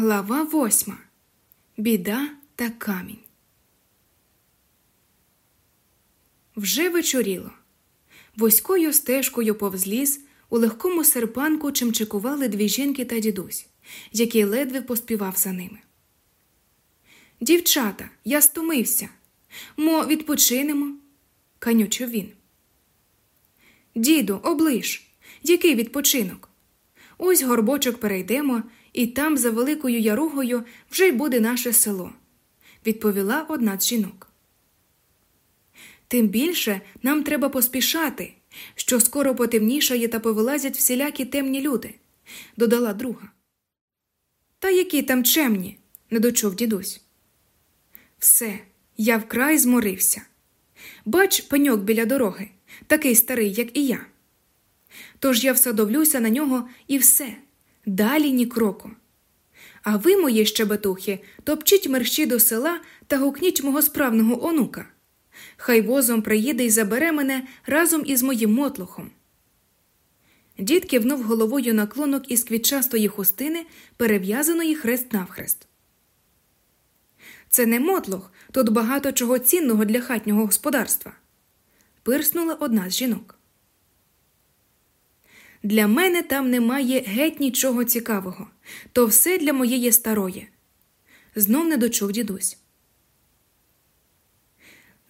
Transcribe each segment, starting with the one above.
Глава восьма. Біда та камінь. Вже вечоріло. Вузькою стежкою повз ліс у легкому серпанку чимчикували дві жінки та дідусь, який ледве поспівав за ними. Дівчата, я стомився. Мо, відпочинемо, канючив він. Діду, оближ, який відпочинок? Ось горбочок перейдемо, і там, за великою яругою, вже й буде наше село, відповіла одна з жінок. Тим більше нам треба поспішати, що скоро потемнішає та повилазять всілякі темні люди, додала друга. Та які там чемні, не дочув дідусь. Все, я вкрай зморився. Бач, пеньок біля дороги, такий старий, як і я. Тож я все дивлюся на нього і все, далі ні кроку. А ви, мої щебетухи, топчіть мерщі до села та гукніть мого справного онука. Хай возом приїде і забере мене разом із моїм мотлухом. Дід кивнув головою на клонок із квітчастої хустини, перев'язаної хрест навхрест. Це не мотлох, тут багато чого цінного для хатнього господарства. Пирснула одна з жінок. Для мене там немає геть нічого цікавого, то все для моєї старої. Знов не дочув дідусь.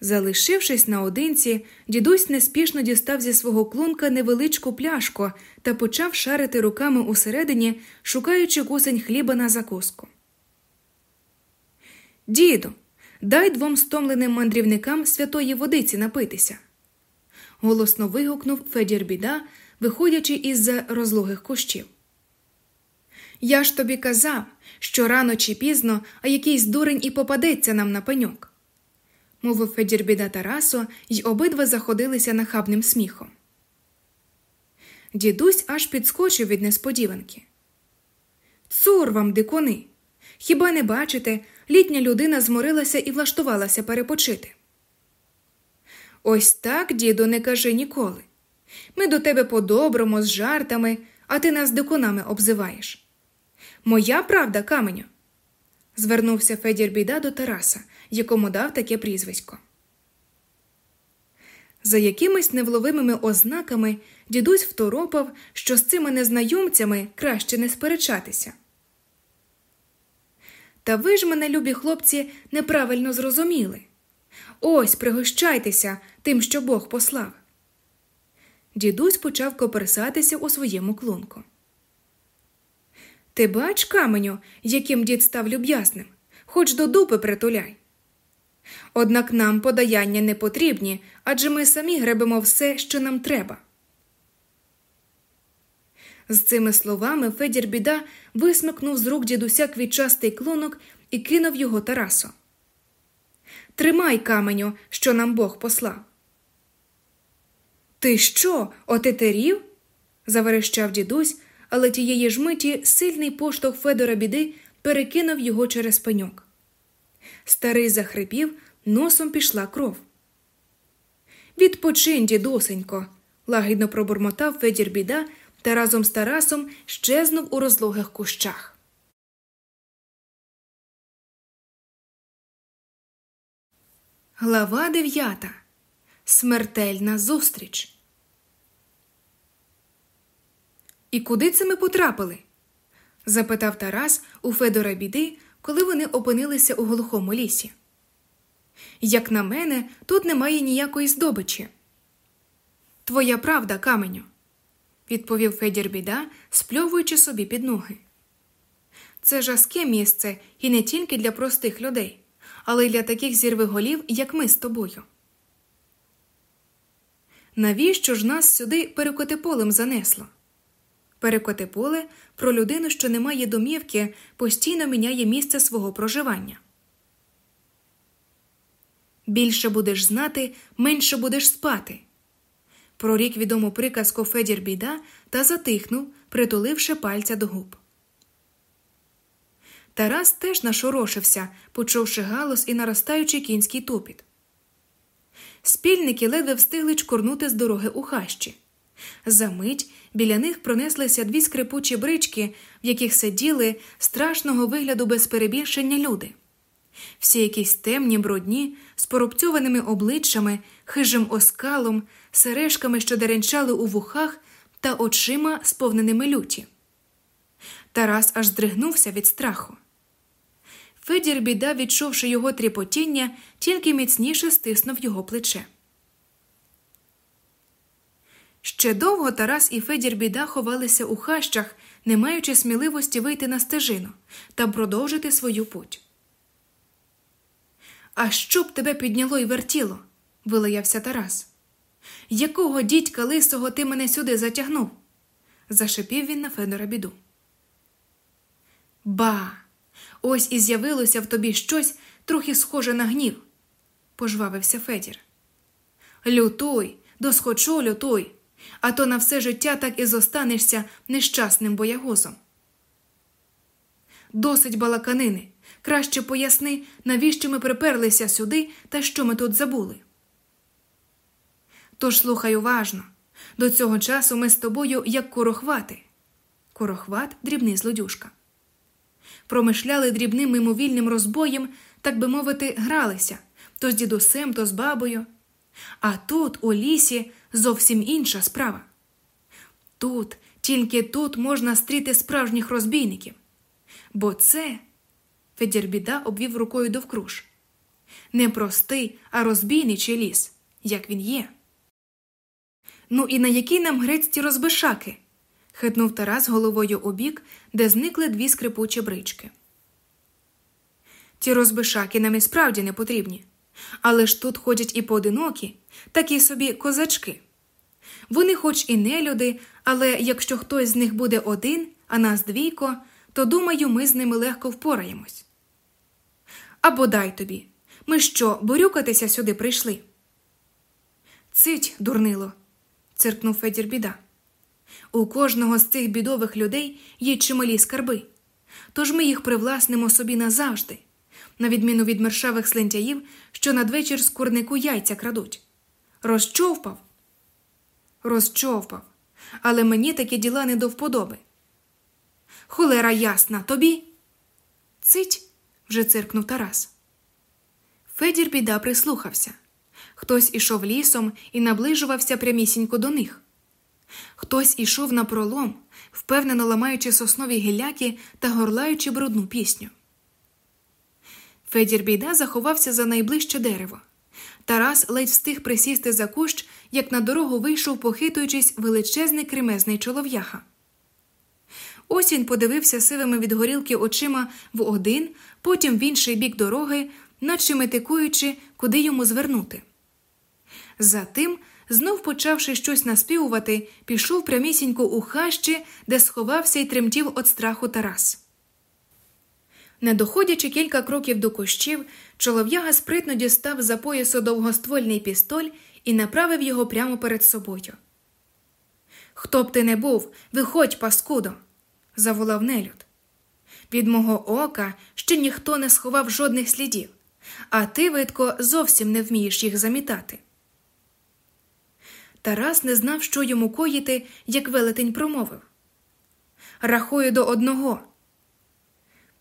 Залишившись наодинці, дідусь неспішно дістав зі свого клунка невеличку пляшку та почав шарити руками усередині, шукаючи кусень хліба на закуску. Діду, дай двом стомленим мандрівникам святої водиці напитися. голосно вигукнув Федір біда, виходячи із розлогих кущів. Я ж тобі казав, що рано чи пізно, а якийсь дурень і попадеться нам на пеньок, мовив Федір біда Тарасо, й обидва заходилися нахабним сміхом. Дідусь аж підскочив від несподіванки. Цур вам, дикуни! Хіба не бачите, літня людина зморилася і влаштувалася перепочити? Ось так, діду, не кажи ніколи. Ми до тебе по-доброму, з жартами, а ти нас дикунами обзиваєш. Моя правда, каменю. звернувся Федір біда до Тараса, якому дав таке прізвисько. За якимись невловимими ознаками дідусь второпав, що з цими незнайомцями краще не сперечатися. Та ви ж мене, любі хлопці, неправильно зрозуміли. Ось пригощайтеся тим, що Бог послав. Дідусь почав коперсатися у своєму клунку. Ти бач, каменю, яким дід став люб'язним, хоч до дупи притуляй. Однак нам подаяння не потрібні, адже ми самі гребемо все, що нам треба. З цими словами Федір біда висмикнув з рук дідуся квітчастий клонок і кинув його Тарасу. Тримай каменю, що нам Бог послав. Ти що, отетерів? заверещав дідусь, але тієї ж миті сильний поштовх Федора біди перекинув його через пеньок. Старий захрипів, носом пішла кров. Відпочинь, дідусенько, лагідно пробурмотав Федір біда та разом з Тарасом щезнув у розлогих кущах. Глава дев'ята. Смертельна зустріч. І куди це ми потрапили? запитав Тарас у Федора біди, коли вони опинилися у глухому лісі. Як на мене, тут немає ніякої здобичі. Твоя правда, каменю, відповів Федір біда, спльовуючи собі під ноги. Це жаске місце і не тільки для простих людей, але й для таких зірвиголів, як ми з тобою. Навіщо ж нас сюди перекотиполем занесло? Перекотиполе про людину, що не має домівки, постійно міняє місце свого проживання. Більше будеш знати, менше будеш спати. Прорік відому приказку Федір біда та затихнув, притуливши пальця до губ. Тарас теж нашорошився, почувши галус і наростаючий кінський тупіт. Спільники ледве встигли чкурнути з дороги у хащі, Замить біля них пронеслися дві скрипучі брички, в яких сиділи страшного вигляду без перебільшення люди. Всі якісь темні, брудні, з порубцьованими обличчями, хижим оскалом, сережками, що деренчали у вухах, та очима, сповненими люті. Тарас аж здригнувся від страху. Федір, біда, відчувши його тріпотіння, тільки міцніше стиснув його плече. Ще довго Тарас і Федір біда ховалися у хащах, не маючи сміливості вийти на стежину та продовжити свою путь. А що б тебе підняло і вертіло? вилаявся Тарас. Якого дідька лисого ти мене сюди затягнув? зашипів він на Федора біду. Ба, ось і з'явилося в тобі щось трохи схоже на гнів, пожвавився Федір. Лютуй, досхочу лютуй, а то на все життя так і зостанешся нещасним боягозом. Досить балаканини. Краще поясни, навіщо ми приперлися сюди та що ми тут забули. Тож слухай уважно до цього часу ми з тобою як корохвати. Корохват дрібний злодюшка. Промишляли дрібним мимовільним розбоєм, так би мовити, гралися то з дідусем, то з бабою. А тут, у лісі, зовсім інша справа. Тут, тільки тут можна стріти справжніх розбійників. Бо це Федір біда обвів рукою довкруж. Не простий, а розбійничий ліс, як він є. Ну і на який нам грець ті розбишаки? Хитнув Тарас головою у бік, де зникли дві скрипучі брички. Ті розбишаки нам і справді не потрібні. Але ж тут ходять і поодинокі, такі собі козачки. Вони, хоч і не люди, але якщо хтось з них буде один, а нас двійко, то думаю, ми з ними легко впораємось. Або дай тобі. Ми що, борюкатися сюди прийшли? Цить, дурнило, циркнув Федір біда. У кожного з цих бідових людей є чималі скарби, тож ми їх привласнимо собі назавжди, на відміну від мершавих слентяїв, що надвечір з курнику яйця крадуть. Розчовпав? Розчовпав, але мені такі діла не до вподоби. Холера ясна, тобі? Цить вже циркнув Тарас. Федір біда прислухався. Хтось ішов лісом і наближувався прямісінько до них. Хтось ішов на пролом, впевнено ламаючи соснові гіляки та горлаючи брудну пісню. Федір біда заховався за найближче дерево. Тарас ледь встиг присісти за кущ, як на дорогу вийшов, похитуючись, величезний кремезний чолов'яха. Ось він подивився сивими від горілки очима в один, потім в інший бік дороги, наче метикуючи, куди йому звернути. Затим, знов почавши щось наспівувати, пішов прямісінько у хащі, де сховався і тремтів від страху Тарас. Не доходячи кілька кроків до кущів, чолов'яга спритно дістав за поясу довгоствольний пістоль і направив його прямо перед собою. Хто б ти не був, виходь, паскудо заволав нелюд. Від мого ока ще ніхто не сховав жодних слідів, а ти, видко, зовсім не вмієш їх замітати. Тарас не знав, що йому коїти, як велетень промовив. Рахую до одного.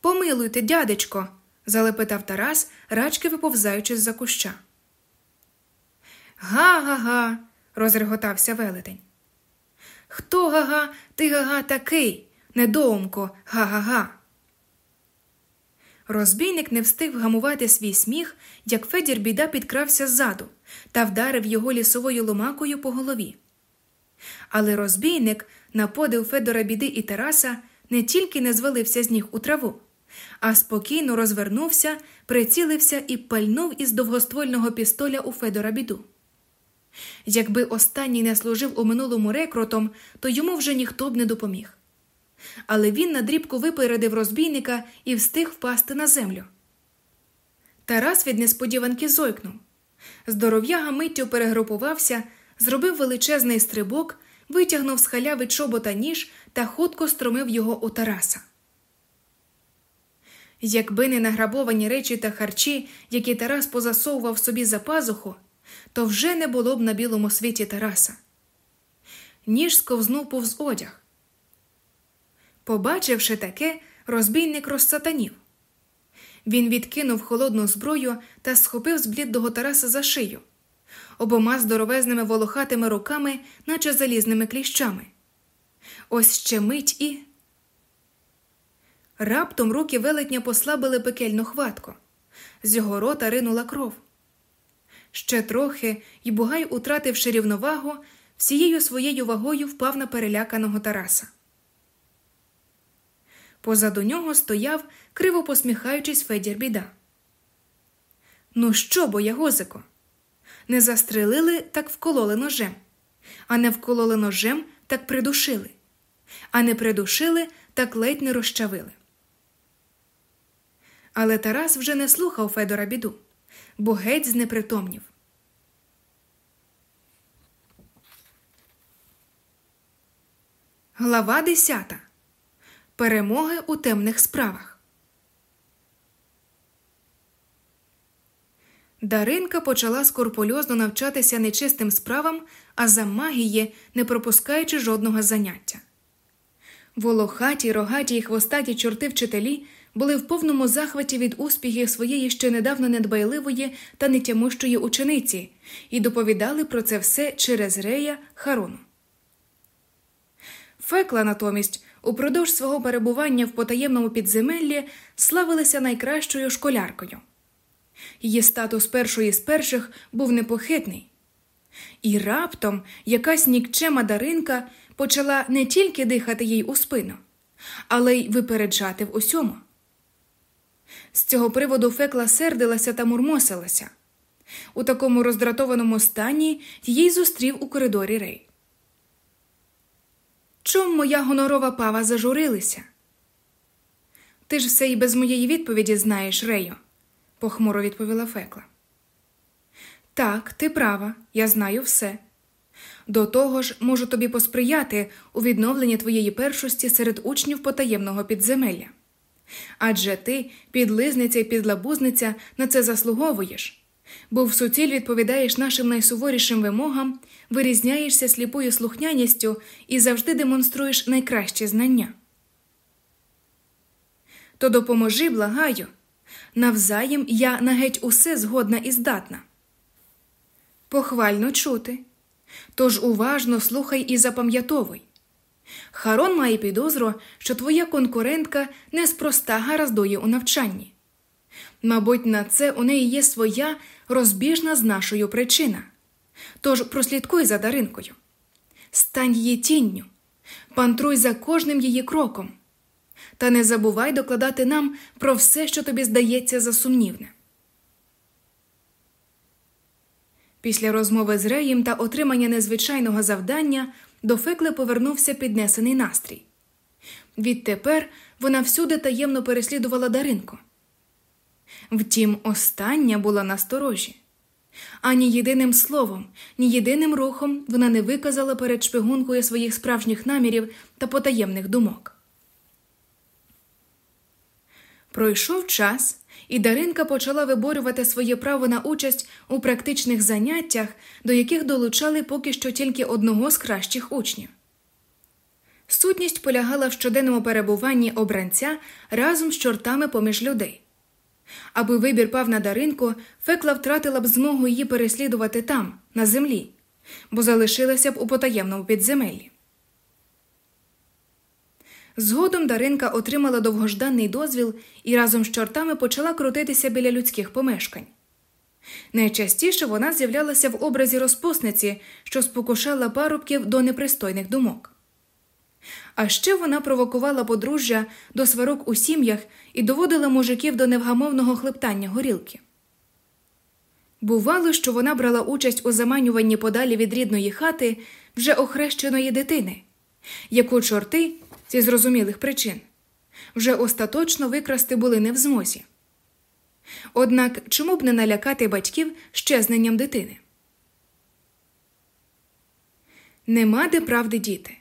Помилуйте, дядечко, залепетав Тарас, рачки виповзаючи з за куща. Га га га. розреготався велетень. Хто га-га, ти га-га такий? недоумко, га-га-га. Розбійник не встиг вгамувати свій сміх, як Федір біда підкрався ззаду та вдарив його лісовою ломакою по голові. Але розбійник, на подив Федора біди і Тараса, не тільки не звалився з ніг у траву, а спокійно розвернувся, прицілився і пальнув із довгоствольного пістоля у Федора біду. Якби останній не служив у минулому рекрутом, то йому вже ніхто б не допоміг але він надрібку випередив розбійника і встиг впасти на землю. Тарас від несподіванки зойкнув. Здоров'яга миттю перегрупувався, зробив величезний стрибок, витягнув з халяви чобота ніж та хутко стромив його у Тараса. Якби не награбовані речі та харчі, які Тарас позасовував собі за пазуху, то вже не було б на білому світі Тараса. ніж сковзнув повз одяг. Побачивши таке, розбійник розсатанів. Він відкинув холодну зброю та схопив з блідого Тараса за шию, обома здоровезними волохатими руками, наче залізними кліщами. Ось ще мить і. Раптом руки велетня послабили пекельну хватку. З його рота ринула кров. Ще трохи, і Бугай, утративши рівновагу, всією своєю вагою впав на переляканого Тараса. Позаду нього стояв, криво посміхаючись, Федір біда. Ну що, боягозико? Не застрелили, так вкололи ножем, а не вкололи ножем, так придушили, а не придушили, так ледь не розчавили. Але Тарас вже не слухав Федора біду, бо геть знепритомнів. Глава десята. Перемоги у темних справах. Даринка почала скорпульозно навчатися нечистим справам, а за магії, не пропускаючи жодного заняття. Волохаті, рогаті й хвостаті чорти вчителі були в повному захваті від успіхів своєї ще недавно недбайливої та нетямущої учениці і доповідали про це все через рея Харону. Фекла натомість упродовж свого перебування в потаємному підземеллі славилася найкращою школяркою. Її статус першої з перших був непохитний. І раптом якась нікчема даринка почала не тільки дихати їй у спину, але й випереджати в усьому. З цього приводу фекла сердилася та мурмосилася. У такому роздратованому стані їй зустрів у коридорі рей. Чом моя гонорова пава зажурилися? Ти ж все і без моєї відповіді знаєш, Рейо, похмуро відповіла Фекла. Так, ти права, я знаю все. До того ж, можу тобі посприяти у відновленні твоєї першості серед учнів потаємного підземелля. Адже ти, підлизниця і підлабузниця, на це заслуговуєш, бо в суціль відповідаєш нашим найсуворішим вимогам, вирізняєшся сліпою слухняністю і завжди демонструєш найкращі знання. То допоможи, благаю, навзаєм я на геть усе згодна і здатна. Похвально чути. Тож уважно слухай і запам'ятовуй. Харон має підозру, що твоя конкурентка неспроста гараздує у навчанні. Мабуть, на це у неї є своя розбіжна з нашою причина. Тож прослідкуй за Даринкою, стань її тінню, пантруй за кожним її кроком, та не забувай докладати нам про все, що тобі здається за сумнівне. Після розмови з Реєм та отримання незвичайного завдання до Фекли повернувся піднесений настрій. Відтепер вона всюди таємно переслідувала Даринку. Втім, остання була насторожі. Ані єдиним словом, ні єдиним рухом вона не виказала перед шпигункою своїх справжніх намірів та потаємних думок. Пройшов час, і Даринка почала виборювати своє право на участь у практичних заняттях, до яких долучали поки що тільки одного з кращих учнів. Сутність полягала в щоденному перебуванні обранця разом з чортами поміж людей. Аби вибір пав на даринку, фекла втратила б змогу її переслідувати там, на землі, бо залишилася б у потаємному підземеллі. Згодом Даринка отримала довгожданий дозвіл і разом з чортами почала крутитися біля людських помешкань. Найчастіше вона з'являлася в образі розпусниці, що спокушала парубків до непристойних думок. А ще вона провокувала подружжя до сварок у сім'ях і доводила мужиків до невгамовного хлептання горілки. Бувало, що вона брала участь у заманюванні подалі від рідної хати вже охрещеної дитини, яку чорти зі зрозумілих причин вже остаточно викрасти були не в змозі. Однак чому б не налякати батьків щезненням дитини? Нема де правди діти.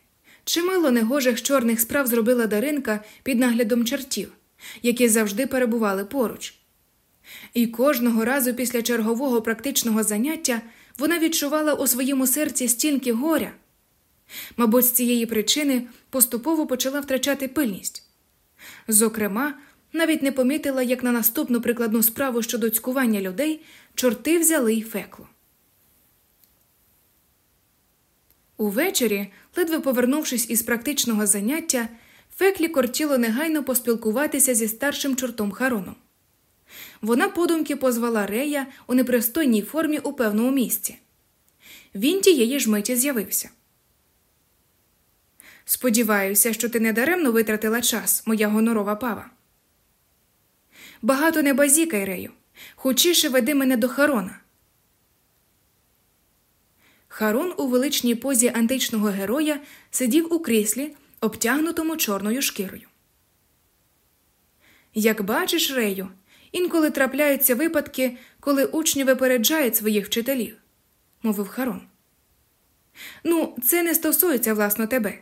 Чимало негожих чорних справ зробила Даринка під наглядом чертів, які завжди перебували поруч. І кожного разу після чергового практичного заняття вона відчувала у своєму серці стільки горя, Мабуть, з цієї причини поступово почала втрачати пильність. Зокрема, навіть не помітила, як на наступну прикладну справу щодо цькування людей чорти взяли й фекло. Увечері, ледве повернувшись із практичного заняття, Феклі кортіло негайно поспілкуватися зі старшим чортом Хароном. Вона подумки позвала Рея у непристойній формі у певному місці. Він тієї ж миті з'явився. Сподіваюся, що ти недаремно витратила час, моя гонорова пава. Багато не базікай, Рею. Хочіше веди мене до Харона. Харон у величній позі античного героя сидів у кріслі, обтягнутому чорною шкірою. Як бачиш, Рею, інколи трапляються випадки, коли учні випереджають своїх вчителів, мовив Харон. Ну, це не стосується власно тебе,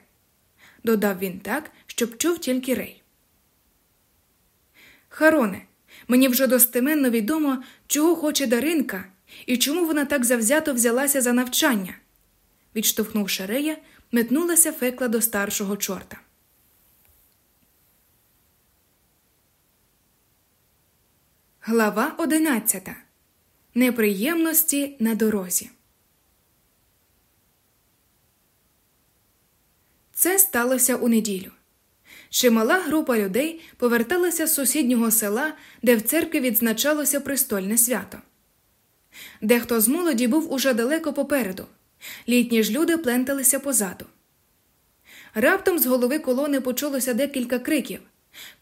додав він так, щоб чув тільки Рей. Хароне, мені вже достеменно відомо, чого хоче Даринка і чому вона так завзято взялася за навчання. Відштовхнувши Рея, метнулася фекла до старшого чорта. Глава одинадцята. Неприємності на дорозі. Це сталося у неділю. Чимала група людей поверталася з сусіднього села, де в церкві відзначалося престольне свято. Дехто з молоді був уже далеко попереду, літні ж люди пленталися позаду. Раптом з голови колони почулося декілька криків,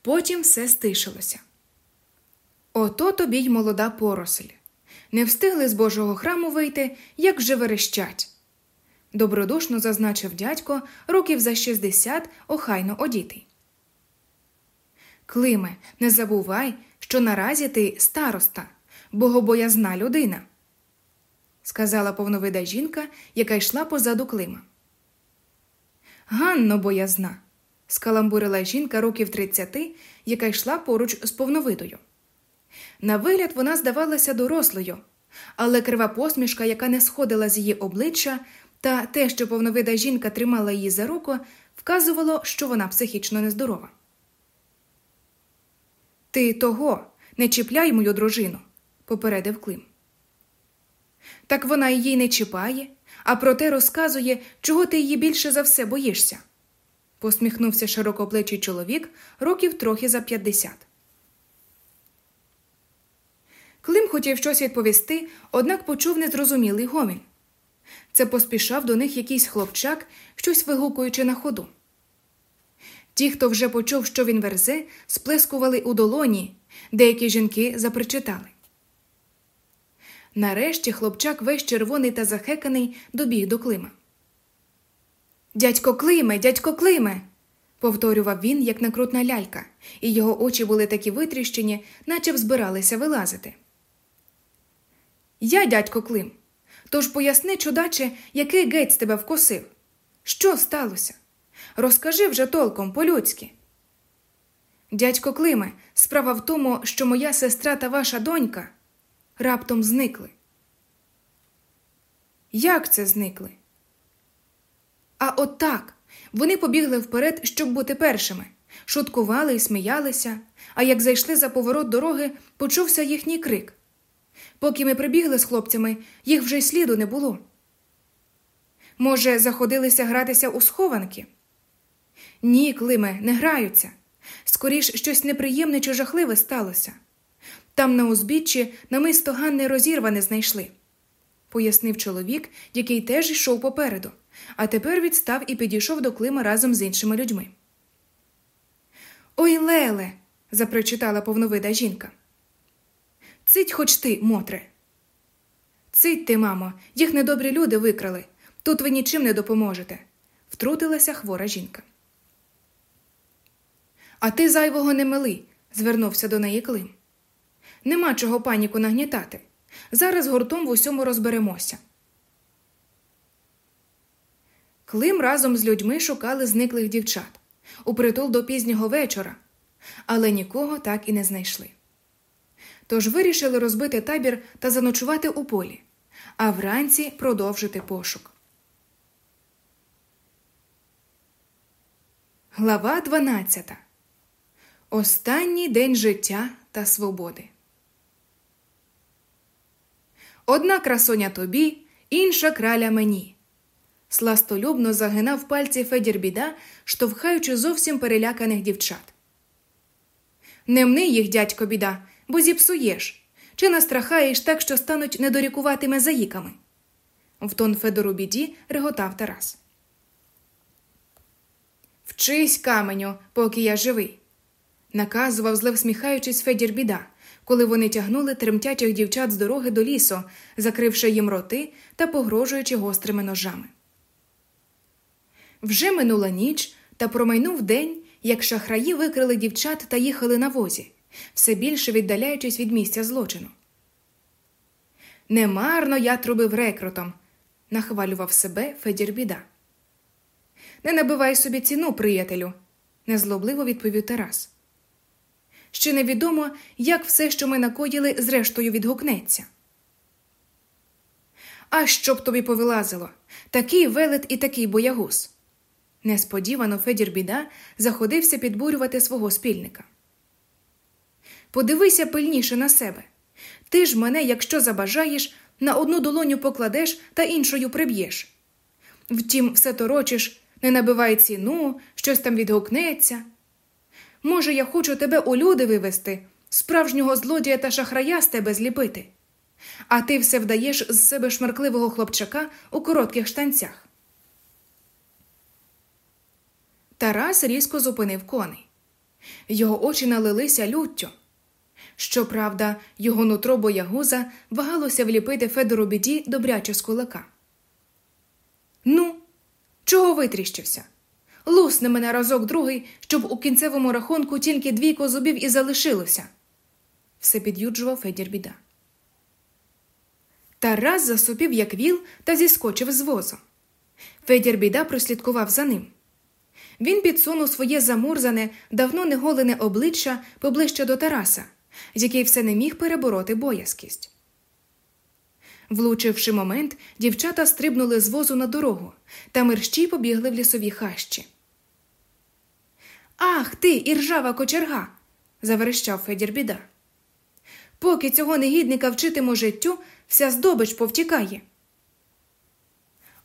потім все стишилося. Ото тобі й молода поросль. Не встигли з Божого храму вийти, як вже верещать. Добродушно зазначив дядько років за 60 охайно одітий. Климе, не забувай, що наразі ти староста, богобоязна людина, сказала повновида жінка, яка йшла позаду Клима. Ганно боязна, скаламбурила жінка років 30, яка йшла поруч з повновидою. На вигляд вона здавалася дорослою, але крива посмішка, яка не сходила з її обличчя, та те, що повновида жінка тримала її за руку, вказувало, що вона психічно нездорова. Ти того не чіпляй мою дружину, попередив Клим. Так вона її не чіпає, а проте розказує, чого ти її більше за все боїшся. посміхнувся широкоплечий чоловік років трохи за п'ятдесят. Клим хотів щось відповісти, однак почув незрозумілий гомін. Це поспішав до них якийсь хлопчак, щось вигукуючи на ходу. Ті, хто вже почув, що він верзе, сплескували у долоні, деякі жінки запричитали. Нарешті хлопчак весь червоний та захеканий добіг до Клима. Дядько Климе, дядько Климе. повторював він, як накрутна лялька, і його очі були такі витріщені, наче збиралися вилазити. Я, дядько Клим. Тож поясни, чудаче, який гець тебе вкусив. Що сталося? Розкажи вже толком по-людськи. Дядько Климе, справа в тому, що моя сестра та ваша донька раптом зникли. Як це зникли? А от так. Вони побігли вперед, щоб бути першими, шуткували і сміялися, а як зайшли за поворот дороги, почувся їхній крик. Поки ми прибігли з хлопцями, їх вже й сліду не було. Може, заходилися гратися у схованки? Ні, Климе, не граються. Скоріш щось неприємне чи жахливе сталося. Там на узбіччі намисто Ганни розірване знайшли, пояснив чоловік, який теж йшов попереду, а тепер відстав і підійшов до Клима разом з іншими людьми. Ой, Леле, запричитала повновида жінка. Цить хоч ти, Мотре. Цить ти, мамо, їх недобрі люди викрали. Тут ви нічим не допоможете, втрутилася хвора жінка. А ти зайвого не мили, звернувся до неї Клим. Нема чого паніку нагнітати. Зараз гуртом в усьому розберемося. Клим разом з людьми шукали зниклих дівчат упритул до пізнього вечора, але нікого так і не знайшли. Тож вирішили розбити табір та заночувати у полі, а вранці продовжити пошук. Глава 12. Останній день життя та свободи. Одна красоня тобі, інша краля мені. Сластолюбно загинав пальці Федір біда, штовхаючи зовсім переляканих дівчат. Не мни їх, дядько біда, бо зіпсуєш, чи настрахаєш так, що стануть недорікуватими заїками. В тон Федору біді реготав Тарас. Вчись, каменю, поки я живий, наказував, зле всміхаючись Федір біда, коли вони тягнули тремтячих дівчат з дороги до лісу, закривши їм роти та погрожуючи гострими ножами. Вже минула ніч та промайнув день, як шахраї викрили дівчат та їхали на возі, все більше віддаляючись від місця злочину. Немарно я трубив рекрутом, нахвалював себе Федір біда. Не набивай собі ціну, приятелю, незлобливо відповів Тарас. Ще невідомо, як все, що ми накоїли, зрештою відгукнеться. А щоб тобі повилазило такий велет і такий боягуз. Несподівано Федір біда заходився підбурювати свого спільника. Подивися пильніше на себе. Ти ж мене, якщо забажаєш, на одну долоню покладеш та іншою приб'єш. Втім, все торочиш, не набивай ціну, щось там відгукнеться. Може, я хочу тебе у люди вивести, справжнього злодія та шахрая з тебе зліпити, а ти все вдаєш з себе шмаркливого хлопчака у коротких штанцях. Тарас різко зупинив коней. Його очі налилися люттю. Щоправда, його нутро боягуза вагалося вліпити Федору біді добряче з кулака. Ну, чого витріщився? Лусне мене разок другий, щоб у кінцевому рахунку тільки двійко зубів і залишилося. Все під'юджував Федір біда. Тарас засопів, як віл, та зіскочив з возу. Федір біда прослідкував за ним. Він підсунув своє замурзане, давно неголене обличчя поближче до Тараса, який все не міг перебороти боязкість. Влучивши момент, дівчата стрибнули з возу на дорогу та мерщій побігли в лісові хащі. Ах ти, іржава кочерга. заверещав Федір біда. Поки цього негідника вчитиму життю, вся здобич повтікає.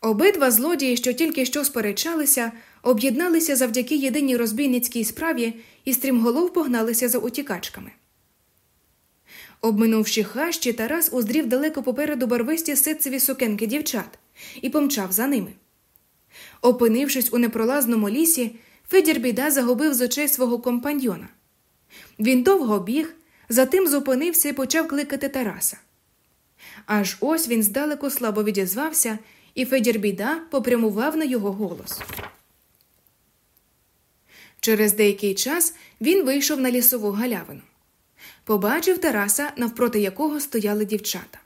Обидва злодії, що тільки що сперечалися, об'єдналися завдяки єдиній розбійницькій справі і стрімголов погналися за утікачками. Обминувши хащі, Тарас уздрів далеко попереду барвисті ситцеві сукенки дівчат і помчав за ними. Опинившись у непролазному лісі, Федір біда загубив з очей свого компаньйона. Він довго біг, затим зупинився і почав кликати Тараса. Аж ось він здалеку слабо відізвався, і Федір біда попрямував на його голос. Через деякий час він вийшов на лісову галявину. Побачив Тараса, навпроти якого стояли дівчата.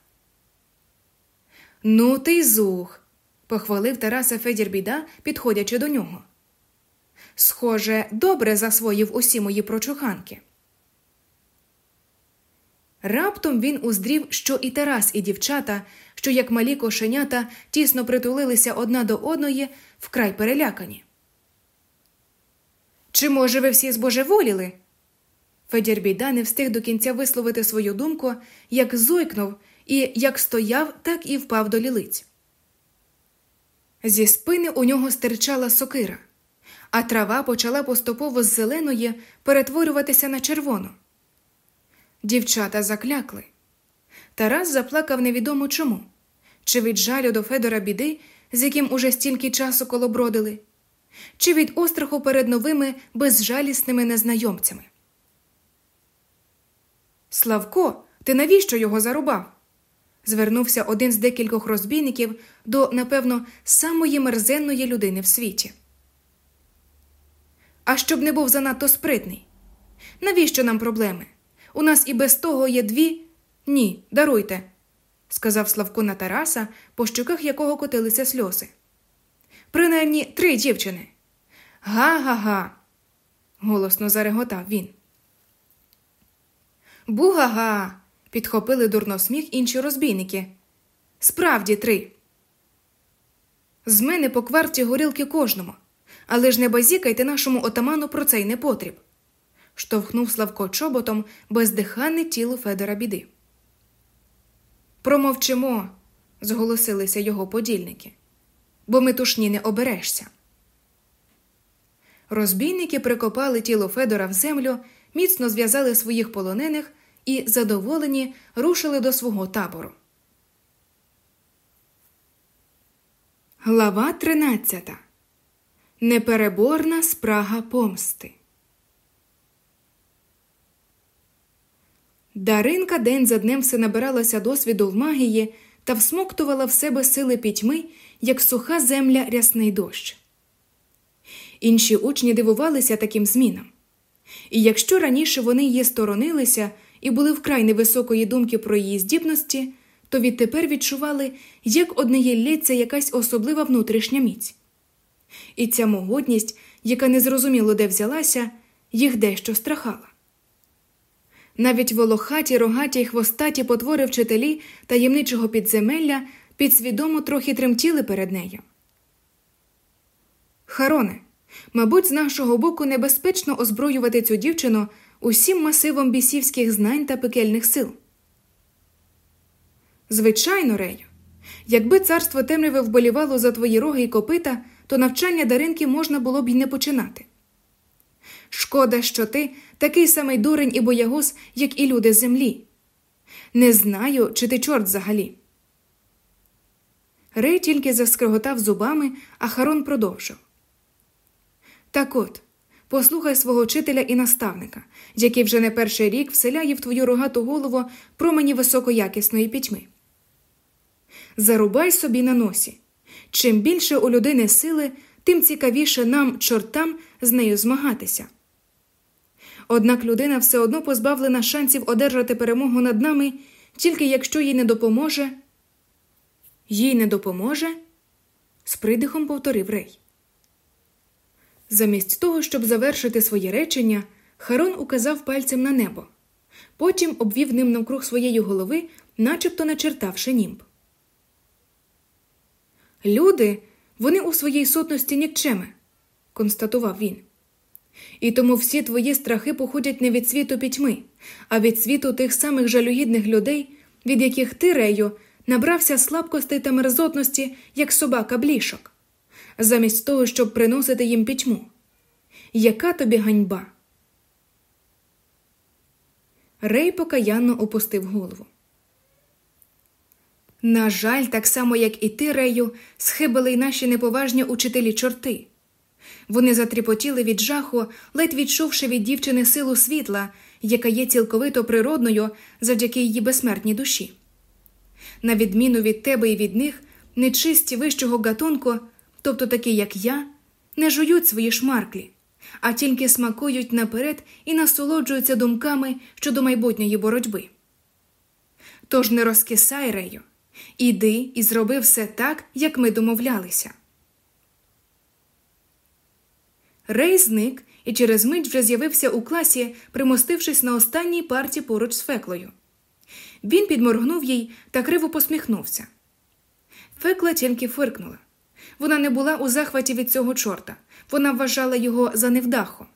Ну, ти зух, похвалив Тараса Федір біда, підходячи до нього. Схоже, добре засвоїв усі мої прочуханки. Раптом він уздрів, що і Тарас, і дівчата, що, як малі кошенята, тісно притулилися одна до одної, вкрай перелякані. Чи, може, ви всі збожеволіли? Федір біда не встиг до кінця висловити свою думку, як зойкнув і як стояв, так і впав до лілиць. Зі спини у нього стирчала сокира, а трава почала поступово з зеленої перетворюватися на червону. Дівчата заклякли. Тарас заплакав невідомо чому чи від жалю до Федора біди, з яким уже стільки часу колобродили, чи від остраху перед новими безжалісними незнайомцями. Славко, ти навіщо його зарубав? звернувся один з декількох розбійників до, напевно, самої мерзенної людини в світі. А щоб не був занадто спритний. Навіщо нам проблеми? У нас і без того є дві. Ні, даруйте, сказав Славко на Тараса, по щоках якого котилися сльози. Принаймні три дівчини. Га га га. голосно зареготав він. Буга-га. підхопили дурносміх інші розбійники. Справді три. З мене по кварті горілки кожному, Але ж не базікайте нашому отаману про цей непотріб. штовхнув Славко чоботом бездиханне тіло Федора біди. Промовчимо, зголосилися його подільники, бо метушні не оберешся. Розбійники прикопали тіло Федора в землю, міцно зв'язали своїх полонених і, задоволені, рушили до свого табору. Глава 13. Непереборна спрага помсти. Даринка день за днем все набиралася досвіду в магії та всмоктувала в себе сили пітьми, як суха земля рясний дощ. Інші учні дивувалися таким змінам. І якщо раніше вони її сторонилися і були вкрай невисокої думки про її здібності, то відтепер відчували, як одне лється якась особлива внутрішня міць. І ця могутність, яка незрозуміло де взялася, їх дещо страхала. Навіть волохаті, рогаті й хвостаті потвори вчителі таємничого підземелля підсвідомо трохи тремтіли перед нею. Хароне, мабуть, з нашого боку небезпечно озброювати цю дівчину усім масивом бісівських знань та пекельних сил. Звичайно, Рею, якби царство темряве вболівало за твої роги й копита, то навчання даринки можна було б й не починати. Шкода, що ти такий самий дурень і боягуз, як і люди землі. Не знаю, чи ти чорт взагалі. Рей тільки заскриготав зубами, а Харон продовжив. Так от, послухай свого вчителя і наставника, який вже не перший рік вселяє в твою рогату голову промені високоякісної пітьми. Зарубай собі на носі. Чим більше у людини сили, тим цікавіше нам, чортам, з нею змагатися. Однак людина все одно позбавлена шансів одержати перемогу над нами, тільки якщо їй не допоможе. Їй не допоможе? з придихом повторив Рей. Замість того, щоб завершити своє речення, Харон указав пальцем на небо, потім обвів ним навкруг своєї голови, начебто начертавши німб. Люди, вони у своїй сутності нікчеми, констатував він. І тому всі твої страхи походять не від світу пітьми, а від світу тих самих жалюгідних людей, від яких ти, Рею, набрався слабкостей та мерзотності, як собака блішок, замість того, щоб приносити їм пітьму. Яка тобі ганьба? Рей покаянно опустив голову. На жаль, так само, як і ти, Рею, схибили й наші неповажні учителі чорти. Вони затріпотіли від жаху, ледь відчувши від дівчини силу світла, яка є цілковито природною завдяки її безсмертній душі. На відміну від тебе і від них, нечисті вищого гатунку, тобто такі, як я, не жують свої шмарклі, а тільки смакують наперед і насолоджуються думками щодо майбутньої боротьби. Тож не розкисай, Рею, іди і зроби все так, як ми домовлялися. Рей зник і через мить вже з'явився у класі, примостившись на останній парті поруч з феклою. Він підморгнув їй та криво посміхнувся. Фекла тільки фиркнула. Вона не була у захваті від цього чорта, вона вважала його за невдаху.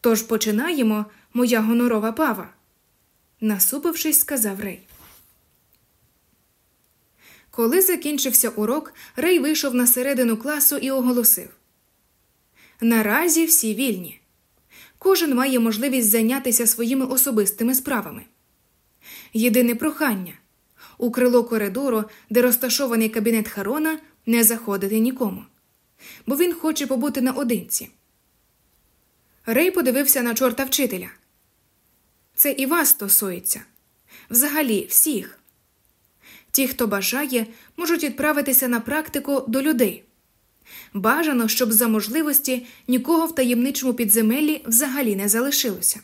Тож починаємо, моя гонорова пава, насупившись, сказав Рей. Коли закінчився урок, Рей вийшов на середину класу і оголосив Наразі всі вільні. Кожен має можливість зайнятися своїми особистими справами. Єдине прохання у крило коридору, де розташований кабінет Харона, не заходити нікому, бо він хоче побути наодинці. Рей подивився на чорта вчителя. Це і вас стосується. Взагалі, всіх. Ті, хто бажає, можуть відправитися на практику до людей. Бажано, щоб за можливості нікого в таємничому підземеллі взагалі не залишилося.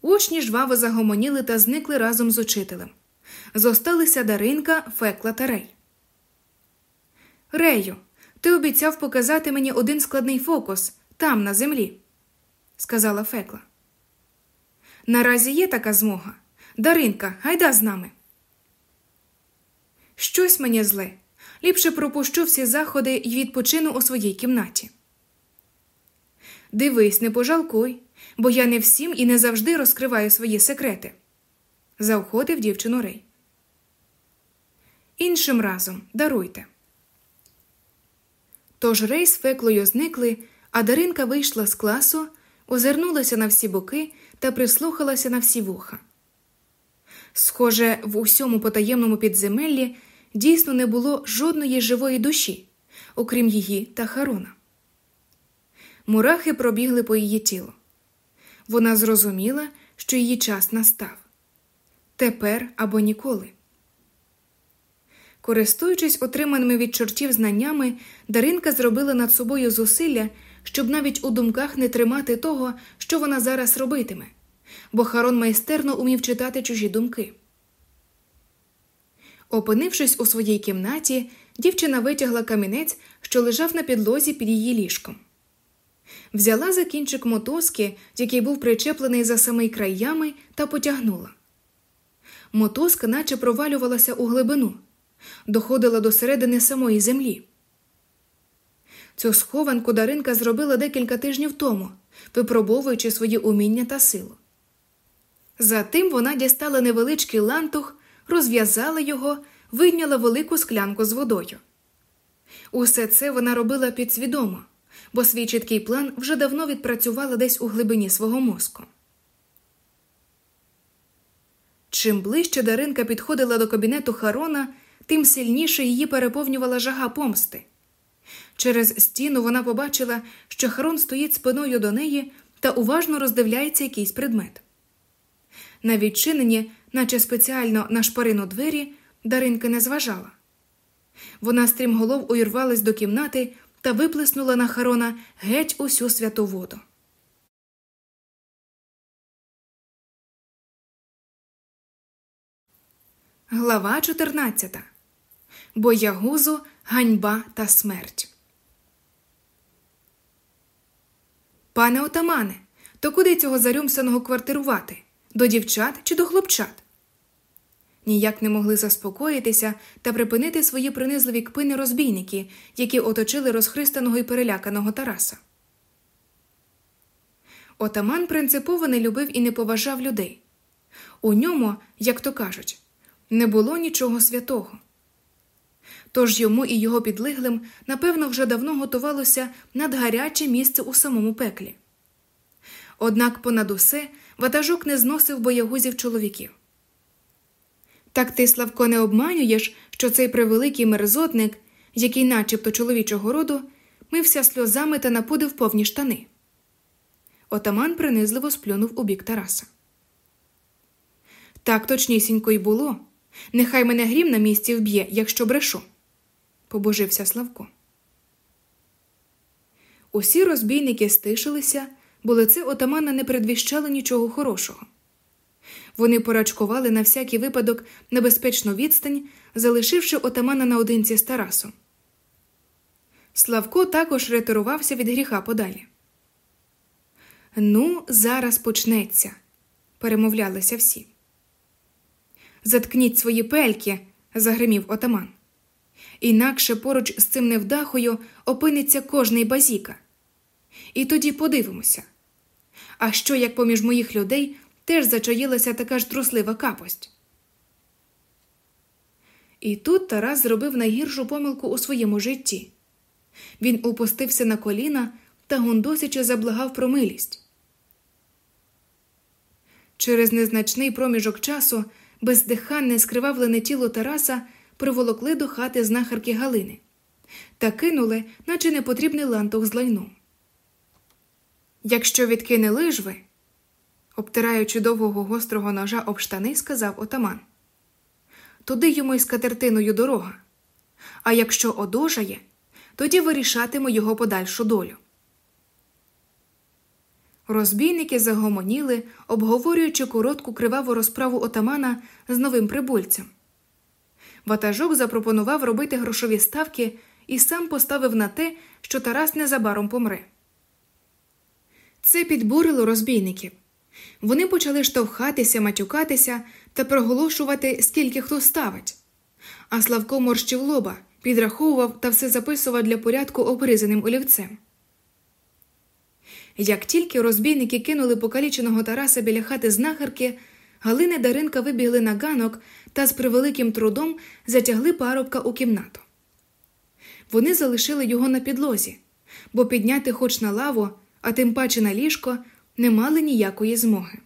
Учні жваво загомоніли та зникли разом з учителем. Зосталися Даринка, Фекла та Рей. Рею, ти обіцяв показати мені один складний фокус там, на землі, сказала Фекла. Наразі є така змога. Даринка, гайда з нами. Щось мені зле. Ліпше пропущу всі заходи і відпочину у своїй кімнаті. Дивись, не пожалкуй, бо я не всім і не завжди розкриваю свої секрети. Заохотив дівчину Рей. Іншим разом даруйте. Тож Рей з феклою зникли, а Даринка вийшла з класу, озирнулася на всі боки та прислухалася на всі вуха. Схоже, в усьому потаємному підземеллі дійсно не було жодної живої душі, окрім її та Харона. Мурахи пробігли по її тілу. Вона зрозуміла, що її час настав тепер або ніколи. Користуючись отриманими від чортів знаннями, Даринка зробила над собою зусилля, щоб навіть у думках не тримати того, що вона зараз робитиме, бо Харон майстерно умів читати чужі думки. Опинившись у своїй кімнаті, дівчина витягла камінець, що лежав на підлозі під її ліжком. Взяла за кінчик мотузки, який був причеплений за самий край ями, та потягнула. Мотузка наче провалювалася у глибину, доходила до середини самої землі. Цю схованку Даринка зробила декілька тижнів тому, випробовуючи свої уміння та силу. Затим вона дістала невеличкий лантух, розв'язала його, вийняла велику склянку з водою. Усе це вона робила підсвідомо, бо свій чіткий план вже давно відпрацювала десь у глибині свого мозку. Чим ближче Даринка підходила до кабінету Харона, тим сильніше її переповнювала жага помсти. Через стіну вона побачила, що Харон стоїть спиною до неї та уважно роздивляється якийсь предмет. На відчинені, наче спеціально на шпарину двері, Даринка не зважала. Вона стрімголов уірвалась до кімнати та виплеснула на Харона геть усю святу воду. Глава 14. Боягузу, ганьба та смерть. Пане отамане, то куди цього зарюмсаного квартирувати? До дівчат чи до хлопчат? Ніяк не могли заспокоїтися та припинити свої принизливі кпини розбійники, які оточили розхристаного і переляканого Тараса. Отаман принципово не любив і не поважав людей. У ньому, як то кажуть, не було нічого святого. Тож йому і його підлиглим, напевно, вже давно готувалося надгаряче місце у самому пеклі. Однак понад усе ватажок не зносив боягузів чоловіків. Так ти, Славко, не обманюєш, що цей превеликий мерзотник, який начебто чоловічого роду, мився сльозами та напудив повні штани. Отаман принизливо сплюнув у бік Тараса. Так точнісінько й було. Нехай мене грім на місці вб'є, якщо брешу, побожився Славко. Усі розбійники стишилися, бо лице отамана не предвіщало нічого хорошого. Вони порачкували на всякий випадок небезпечну відстань, залишивши отамана наодинці з Тарасом. Славко також ретирувався від гріха подалі. Ну, зараз почнеться, перемовлялися всі. Заткніть свої пельки, загримів отаман. Інакше поруч з цим невдахою опиниться кожний базіка. І тоді подивимося. А що як поміж моїх людей теж зачаїлася така ж труслива капость? І тут Тарас зробив найгіршу помилку у своєму житті. Він опустився на коліна та гундосяче заблагав про милість. Через незначний проміжок часу бездиханне скривавлене тіло Тараса приволокли до хати знахарки Галини та кинули, наче непотрібний лантух з лайном. Якщо відкине лижви, обтираючи довгого гострого ножа об штани, сказав отаман туди йому й скатертиною дорога. А якщо одужає, тоді вирішатиме його подальшу долю. Розбійники загомоніли, обговорюючи коротку криваву розправу отамана з новим прибульцем. Ватажок запропонував робити грошові ставки і сам поставив на те, що Тарас незабаром помре. Це підбурило розбійників. Вони почали штовхатися, матюкатися та проголошувати, скільки хто ставить. А Славко морщив лоба підраховував та все записував для порядку обризаним олівцем. Як тільки розбійники кинули покаліченого Тараса біля хати знахарки, Галина Даринка вибігли на ганок та з превеликим трудом затягли парубка у кімнату. Вони залишили його на підлозі, бо підняти хоч на лаву, а тим паче на ліжко, не мали ніякої змоги.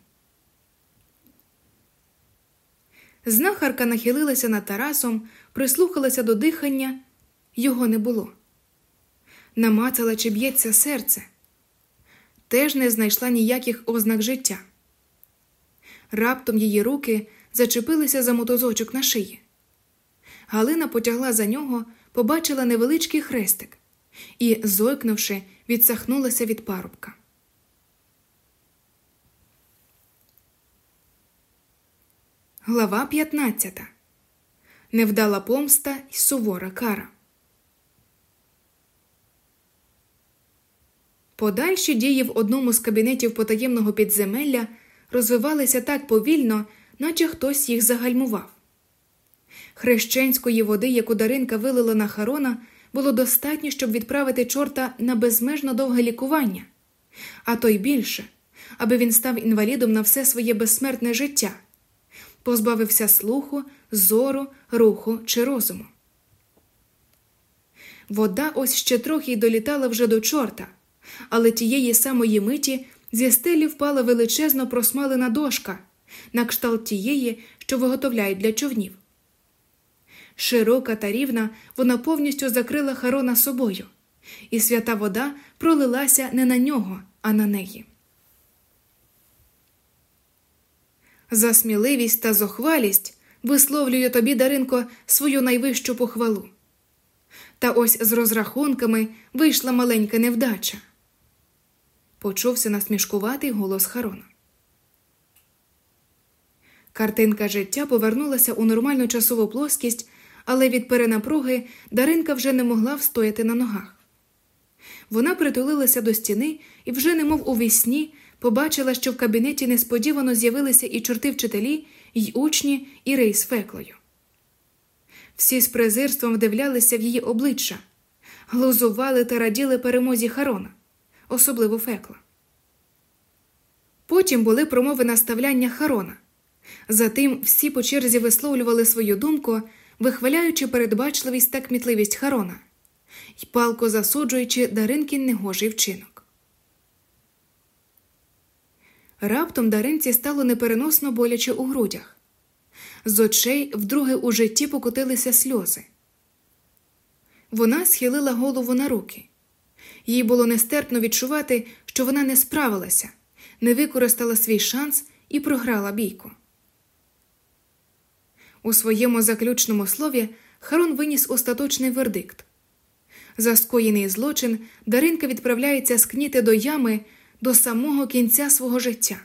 Знахарка нахилилася над Тарасом, прислухалася до дихання, його не було. Намацала, чи б'ється серце, теж не знайшла ніяких ознак життя. Раптом її руки зачепилися за мотозочок на шиї. Галина потягла за нього, побачила невеличкий хрестик і, зойкнувши, відсахнулася від парубка. Глава 15. Невдала помста і сувора кара. Подальші дії в одному з кабінетів потаємного підземелля розвивалися так повільно, наче хтось їх загальмував. Хрещенської води, яку Даринка вилила на Харона, було достатньо, щоб відправити чорта на безмежно довге лікування, а то й більше, аби він став інвалідом на все своє безсмертне життя, позбавився слуху, зору, руху чи розуму. Вода ось ще трохи й долітала вже до чорта, але тієї самої миті зі стелі впала величезно просмалена дошка, на кшталт тієї, що виготовляють для човнів. Широка та рівна, вона повністю закрила Харона собою, і свята вода пролилася не на нього, а на неї. За сміливість та зохвалість висловлює тобі, Даринко, свою найвищу похвалу. Та ось з розрахунками вийшла маленька невдача. Почувся насмішкуватий голос Харона. Картинка життя повернулася у нормальну часову плоскість але від перенапруги Даринка вже не могла встояти на ногах. Вона притулилася до стіни і, вже, немов у вісні, побачила, що в кабінеті несподівано з'явилися і чорти вчителі, й учні, і рей з феклою. Всі з презирством вдивлялися в її обличчя, глузували та раділи перемозі Харона, особливо фекла. Потім були промови наставляння Харона. Затим всі по черзі висловлювали свою думку вихваляючи передбачливість та кмітливість Харона й палко засуджуючи Даринкін негожий вчинок. Раптом Даринці стало непереносно боляче у грудях. З очей вдруге у житті покотилися сльози. Вона схилила голову на руки. Їй було нестерпно відчувати, що вона не справилася, не використала свій шанс і програла бійку. У своєму заключному слові Харон виніс остаточний вердикт. За скоєний злочин Даринка відправляється скніти до ями до самого кінця свого життя.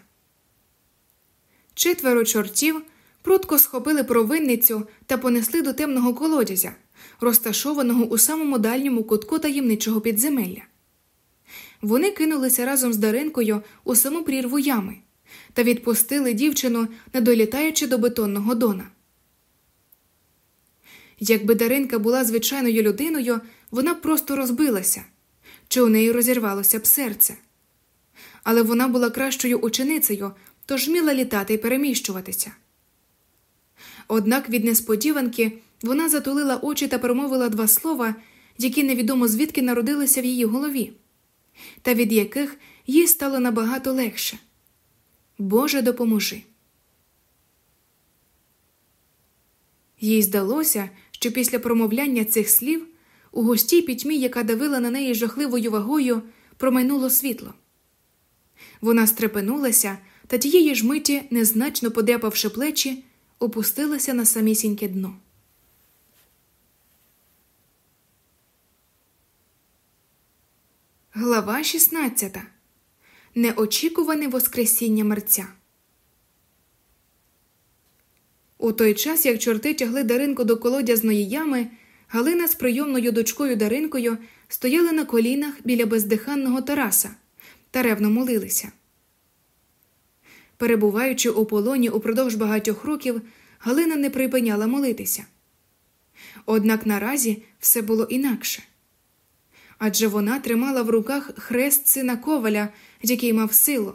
Четверо чортів прутко схопили провинницю та понесли до темного колодязя, розташованого у самому дальньому кутку таємничого підземелля. Вони кинулися разом з Даринкою у саму прірву ями та відпустили дівчину, не долітаючи до бетонного дона. Якби Даринка була звичайною людиною, вона б просто розбилася, чи у неї розірвалося б серце. Але вона була кращою ученицею, тож вміла літати і переміщуватися. Однак від несподіванки вона затулила очі та промовила два слова, які невідомо звідки народилися в її голові, та від яких їй стало набагато легше. Боже допоможи. Їй здалося, що після промовляння цих слів у густій пітьмі, яка давила на неї жахливою вагою, промайнуло світло. Вона стрепенулася та тієї ж миті, незначно подряпавши плечі, опустилася на самісіньке дно. Глава 16. Неочікуване Воскресіння мерця. У той час, як чорти тягли Даринку до колодязної ями, Галина з прийомною дочкою Даринкою стояли на колінах біля бездиханного Тараса та ревно молилися. Перебуваючи у полоні упродовж багатьох років, Галина не припиняла молитися. Однак наразі все було інакше. Адже вона тримала в руках хрест сина коваля, який мав силу.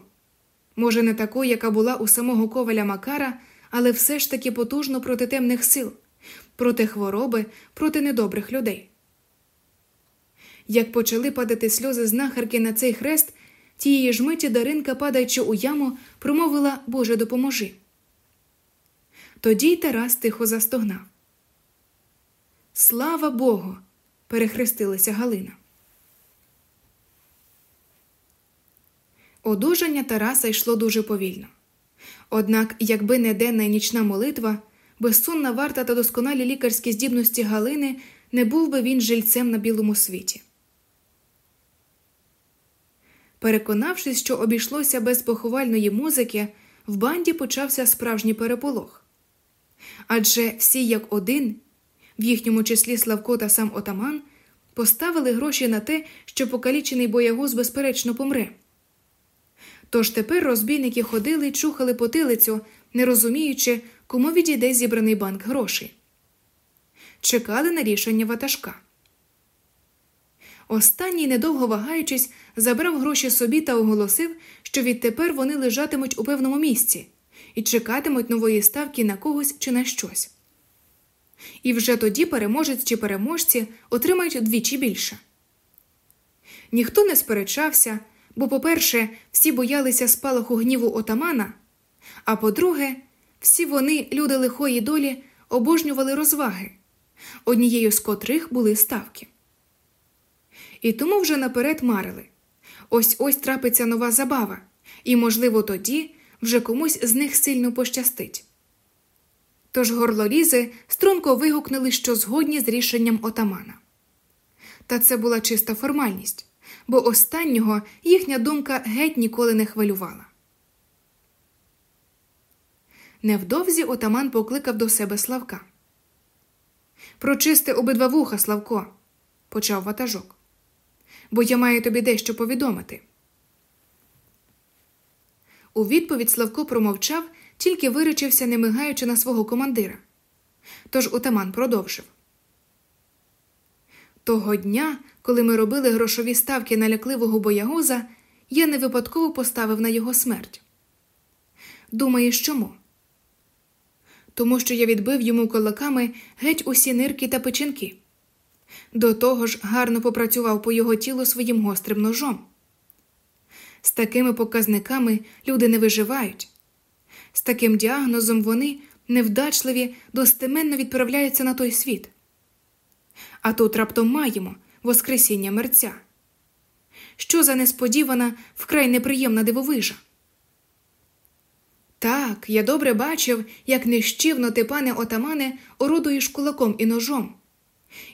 Може, не таку, яка була у самого коваля Макара, але все ж таки потужно проти темних сил, проти хвороби, проти недобрих людей. Як почали падати сльози знахарки на цей хрест, тієї ж миті Даринка, падаючи у яму, промовила Боже, допоможи. Тоді й Тарас тихо застогнав. Слава Богу! перехрестилася Галина. Одужання Тараса йшло дуже повільно. Однак, якби не денна і нічна молитва, безсонна варта та досконалі лікарські здібності Галини, не був би він жильцем на білому світі. Переконавшись, що обійшлося без поховальної музики, в банді почався справжній переполох. Адже всі як один, в їхньому числі Славко та сам отаман, поставили гроші на те, що покалічений боягуз безперечно помре. Тож тепер розбійники ходили й чухали потилицю, не розуміючи, кому відійде зібраний банк грошей. Чекали на рішення ватажка. Останній, недовго вагаючись, забрав гроші собі та оголосив, що відтепер вони лежатимуть у певному місці і чекатимуть нової ставки на когось чи на щось. І вже тоді переможець чи переможці отримають вдвічі більше. Ніхто не сперечався, бо, по-перше, всі боялися спалаху гніву отамана, а по-друге, всі вони, люди лихої долі, обожнювали розваги, однією з котрих були ставки. І тому вже наперед марили ось ось трапиться нова забава, і, можливо, тоді вже комусь з них сильно пощастить. Тож горлолізи струнко вигукнули, що згодні з рішенням отамана. Та це була чиста формальність, бо останнього їхня думка геть ніколи не хвилювала. Невдовзі отаман покликав до себе Славка. Прочисти обидва вуха, Славко, почав ватажок бо я маю тобі дещо повідомити. У відповідь Славко промовчав, тільки виречився, не мигаючи на свого командира. Тож отаман продовжив. Того дня, коли ми робили грошові ставки на лякливого боягуза, я не випадково поставив на його смерть. Думаєш, чому? Тому що я відбив йому кулаками геть усі нирки та печінки. До того ж гарно попрацював по його тілу своїм гострим ножом. З такими показниками люди не виживають. З таким діагнозом вони, невдачливі, достеменно відправляються на той світ. А тут раптом маємо Воскресіння мерця. Що за несподівана, вкрай неприємна дивовижа. Так, я добре бачив, як нещивно ти, пане отамане, орудуєш кулаком і ножом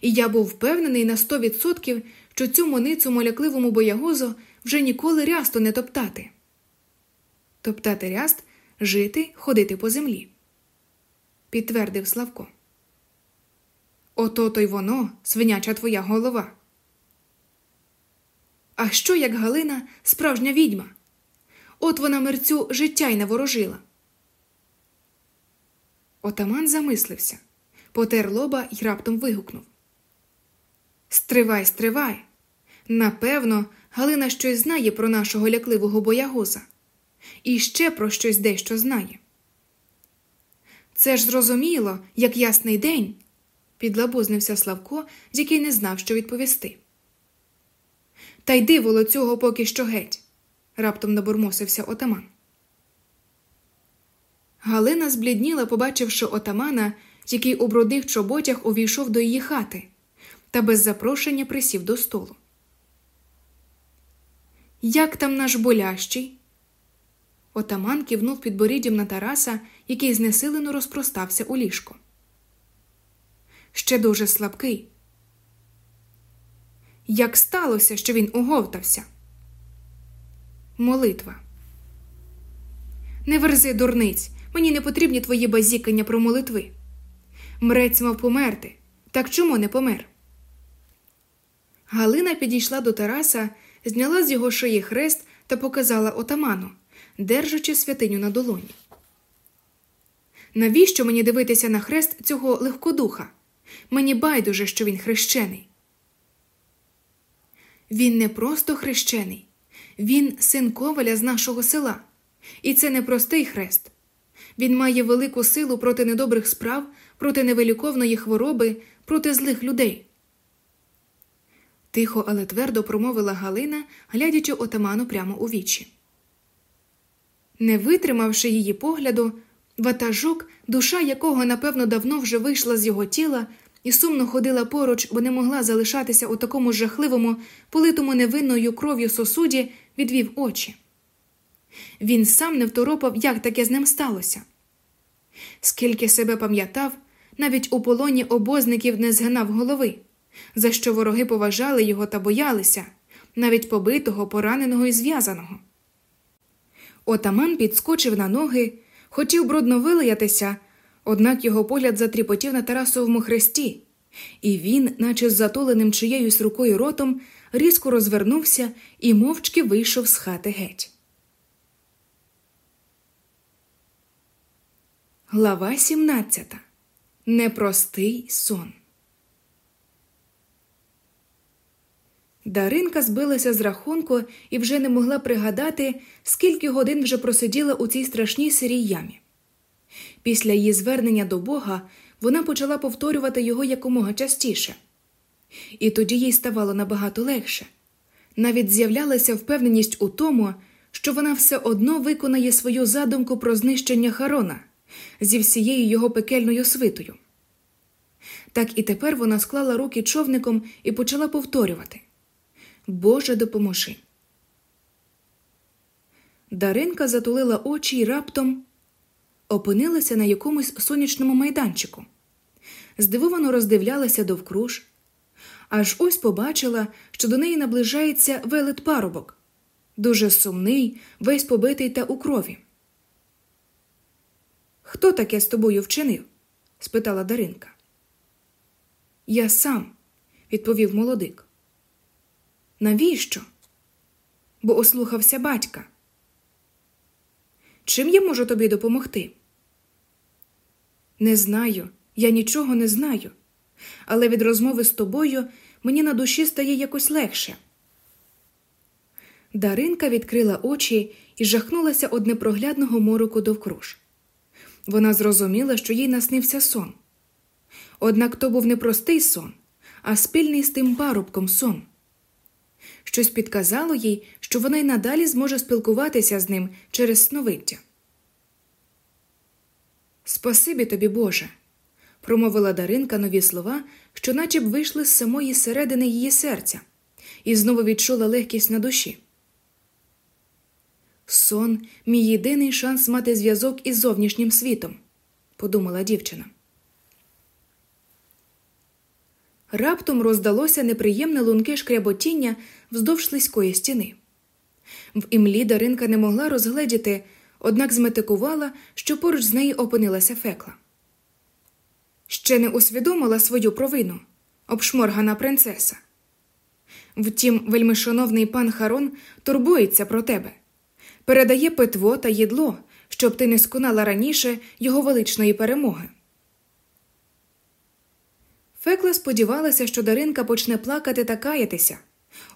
і я був впевнений на сто відсотків, що цю моницю молякливому боягозу вже ніколи рясто не топтати. Топтати ряст жити, ходити по землі, підтвердив Славко. Ото то й воно, свиняча твоя голова. А що, як Галина, справжня відьма? От вона мерцю життя й наворожила. Отаман замислився потер лоба і раптом вигукнув Стривай, стривай. Напевно, Галина щось знає про нашого лякливого боягоза. І ще про щось дещо знає. Це ж зрозуміло, як ясний день, підлабузнився Славко, який не знав, що відповісти. Та йди волоцюго поки що геть, раптом набурмосився отаман. Галина зблідніла, побачивши отамана, який у брудних чоботях увійшов до її хати та без запрошення присів до столу. Як там наш болящий? Отаман кивнув підборіддям на Тараса, який знесилено розпростався у ліжко. Ще дуже слабкий. Як сталося, що він оговтався? Молитва. Не верзи, дурниць. Мені не потрібні твої базікання про молитви. Мрець мав померти. Так чому не помер? Галина підійшла до Тараса, зняла з його шиї хрест та показала отаману, держачи святиню на долоні. Навіщо мені дивитися на хрест цього легкодуха? Мені байдуже, що він хрещений. Він не просто хрещений, він син коваля з нашого села. І це не простий хрест. Він має велику силу проти недобрих справ, проти невиліковної хвороби, проти злих людей. Тихо, але твердо промовила Галина, глядячи отаману прямо у вічі. Не витримавши її погляду, ватажок, душа якого, напевно, давно вже вийшла з його тіла і сумно ходила поруч, бо не могла залишатися у такому жахливому, политому невинною кров'ю сосуді, відвів очі. Він сам не второпав, як таке з ним сталося. Скільки себе пам'ятав, навіть у полоні обозників не згинав голови, за що вороги поважали його та боялися, навіть побитого, пораненого і зв'язаного. Отаман підскочив на ноги, хотів брудно вилаятися, однак його погляд затріпотів на Тарасовому хресті, і він, наче з затуленим чиєюсь рукою ротом, різко розвернувся і мовчки вийшов з хати геть. Глава 17. Непростий сон. Даринка збилася з рахунку і вже не могла пригадати, скільки годин вже просиділа у цій страшній сирій ямі. Після її звернення до Бога вона почала повторювати його якомога частіше, і тоді їй ставало набагато легше. Навіть з'являлася впевненість у тому, що вона все одно виконає свою задумку про знищення Харона зі всією його пекельною свитою. Так і тепер вона склала руки човником і почала повторювати Боже, допоможи. Даринка затулила очі і раптом опинилася на якомусь сонячному майданчику, здивовано роздивлялася довкруж, аж ось побачила, що до неї наближається велет парубок, дуже сумний, весь побитий та у крові. Хто таке з тобою вчинив? спитала Даринка. Я сам, відповів молодик. Навіщо? Бо ослухався батька. Чим я можу тобі допомогти? Не знаю, я нічого не знаю, але від розмови з тобою мені на душі стає якось легше. Даринка відкрила очі і жахнулася од непроглядного мороку довкруж. Вона зрозуміла, що їй наснився сон. Однак то був не простий сон, а спільний з тим парубком сон. Щось підказало їй, що вона й надалі зможе спілкуватися з ним через сновиддя. Спасибі тобі, Боже, промовила Даринка нові слова, що наче б вийшли з самої середини її серця, і знову відчула легкість на душі. Сон мій єдиний шанс мати зв'язок із зовнішнім світом, подумала дівчина. Раптом роздалося неприємне лунке шкряботіння вздовж слизької стіни. В імлі Даринка не могла розгледіти, однак зметикувала, що поруч з нею опинилася фекла. Ще не усвідомила свою провину обшморгана принцеса. Втім, вельмишановний пан Харон турбується про тебе передає питво та їдло, щоб ти не сконала раніше його величної перемоги. Фекла сподівалася, що Даринка почне плакати та каятися,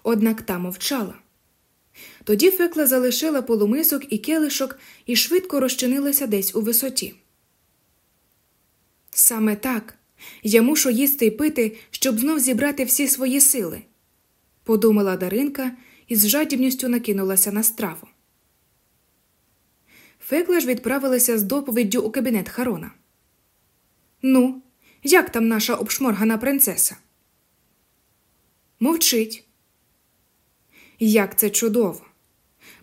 однак та мовчала. Тоді Фекла залишила полумисок і келишок і швидко розчинилася десь у висоті. Саме так я мушу їсти й пити, щоб знов зібрати всі свої сили, подумала Даринка і з жадібністю накинулася на страву. Фекла ж відправилася з доповіддю у кабінет Харона. Ну, як там наша обшморгана принцеса? Мовчить. Як це чудово!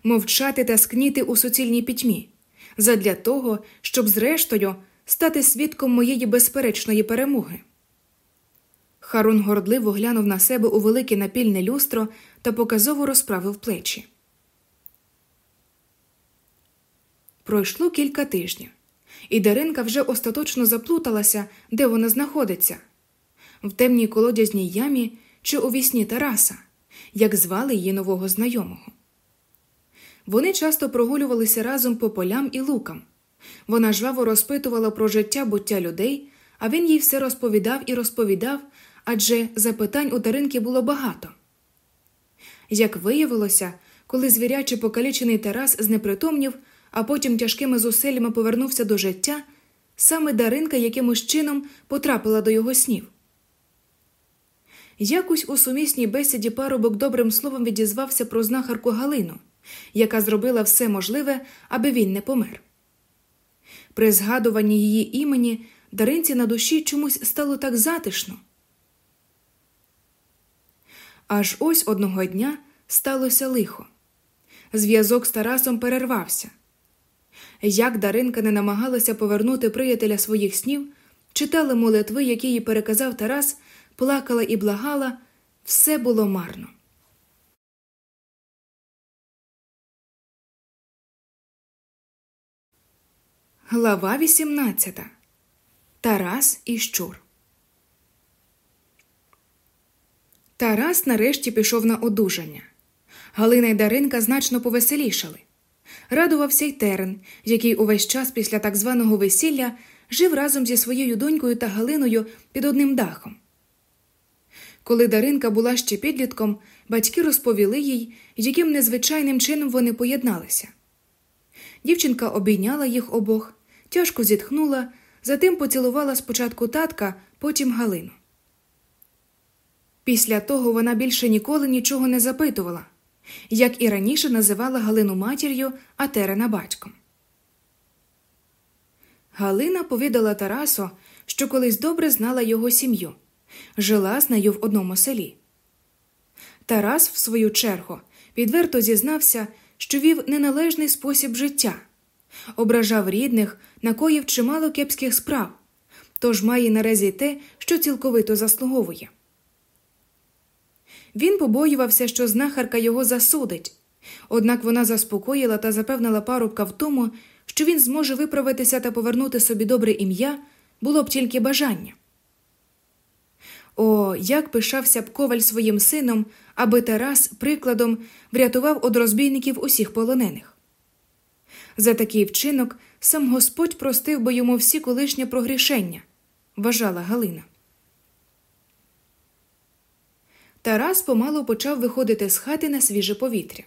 Мовчати та скніти у суцільній пітьмі задля того, щоб, зрештою, стати свідком моєї безперечної перемоги. Харун гордливо глянув на себе у велике напільне люстро та показово розправив плечі. Пройшло кілька тижнів, і Даринка вже остаточно заплуталася, де вона знаходиться в темній колодязній ямі чи у вісні Тараса, як звали її нового знайомого. Вони часто прогулювалися разом по полям і лукам. Вона жваво розпитувала про життя буття людей, А він їй все розповідав і розповідав, адже запитань у Даринки було багато. Як виявилося, коли звіряче покалічений Тарас знепритомнів, а потім тяжкими зусиллями повернувся до життя, саме Даринка якимось чином потрапила до його снів. Якось у сумісній бесіді парубок добрим словом відізвався про знахарку Галину, яка зробила все можливе, аби він не помер. При згадуванні її імені Даринці на душі чомусь стало так затишно. Аж ось одного дня сталося лихо. Зв'язок з Тарасом перервався. Як Даринка не намагалася повернути приятеля своїх снів, читала молитви, які їй переказав Тарас, плакала і благала, все було марно. Глава 18. Тарас і Щур. Тарас нарешті пішов на одужання. Галина й Даринка значно повеселішали. Радувався й терен, який увесь час після так званого весілля жив разом зі своєю донькою та Галиною під одним дахом. Коли Даринка була ще підлітком, батьки розповіли їй, яким незвичайним чином вони поєдналися. Дівчинка обійняла їх обох, тяжко зітхнула, затим поцілувала спочатку татка, потім Галину. Після того вона більше ніколи нічого не запитувала, як і раніше називала Галину матір'ю, а Терена батьком. Галина повідала Тарасу, що колись добре знала його сім'ю, жила з нею в одному селі. Тарас, в свою чергу, відверто зізнався, що вів неналежний спосіб життя, ображав рідних, накоїв чимало кепських справ, тож має наразі те, що цілковито заслуговує. Він побоювався, що знахарка його засудить, однак вона заспокоїла та запевнила парубка в тому, що він зможе виправитися та повернути собі добре ім'я, було б тільки бажання. О, як пишався б коваль своїм сином, аби Тарас прикладом врятував од розбійників усіх полонених. За такий вчинок сам Господь простив би йому всі колишнє прогрішення, вважала Галина. Тарас помалу почав виходити з хати на свіже повітря.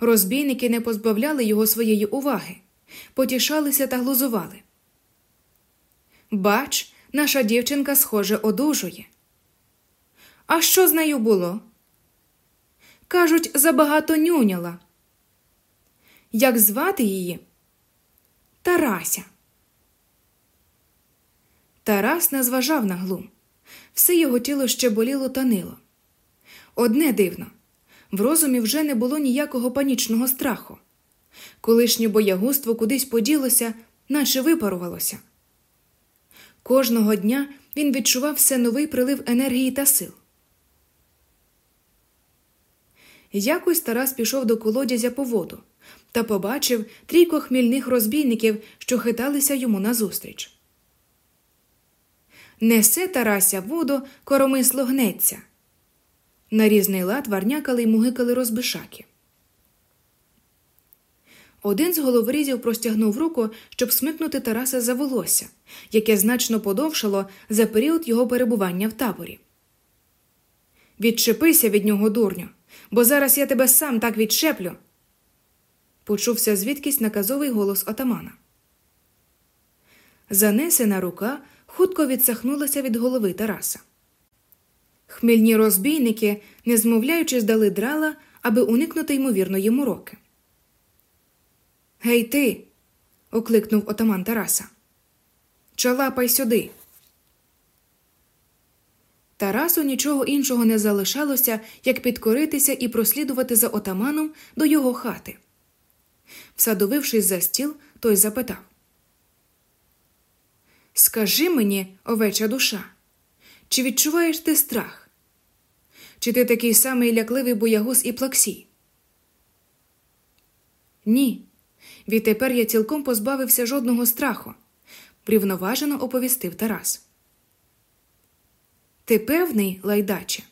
Розбійники не позбавляли його своєї уваги, потішалися та глузували. Бач, наша дівчинка, схоже, одужує. А що з нею було? Кажуть, забагато нюняла. Як звати її? Тарася. Тарас не зважав на глум. Все його тіло ще боліло та нило. Одне дивно в розумі вже не було ніякого панічного страху. Колишнє боягузтво кудись поділося, наче випарувалося. Кожного дня він відчував все новий прилив енергії та сил. Якось Тарас пішов до колодязя по воду та побачив трійко хмільних розбійників, що хиталися йому назустріч. Несе Тарася воду, коромисло гнеться. На різний лад варнякали й мугикали розбишаки. Один з головорізів простягнув руку, щоб смикнути Тараса за волосся, яке значно подовшало за період його перебування в таборі. Відчепися від нього, дурню, бо зараз я тебе сам так відчеплю. Почувся звідкись наказовий голос отамана. Занесена рука хутко відсахнулася від голови Тараса. Хмільні розбійники, не змовляючи, здали драла, аби уникнути ймовірної мороки. Гей, ти. окликнув отаман Тараса. Чалапай сюди. Тарасу нічого іншого не залишалося, як підкоритися і прослідувати за отаманом до його хати. Всадовившись за стіл, той запитав Скажи мені, овеча душа, чи відчуваєш ти страх? Чи ти такий самий лякливий боягуз і плаксій? Ні. Відтепер я цілком позбавився жодного страху, врівноважено оповістив Тарас. Ти певний, лайдаче?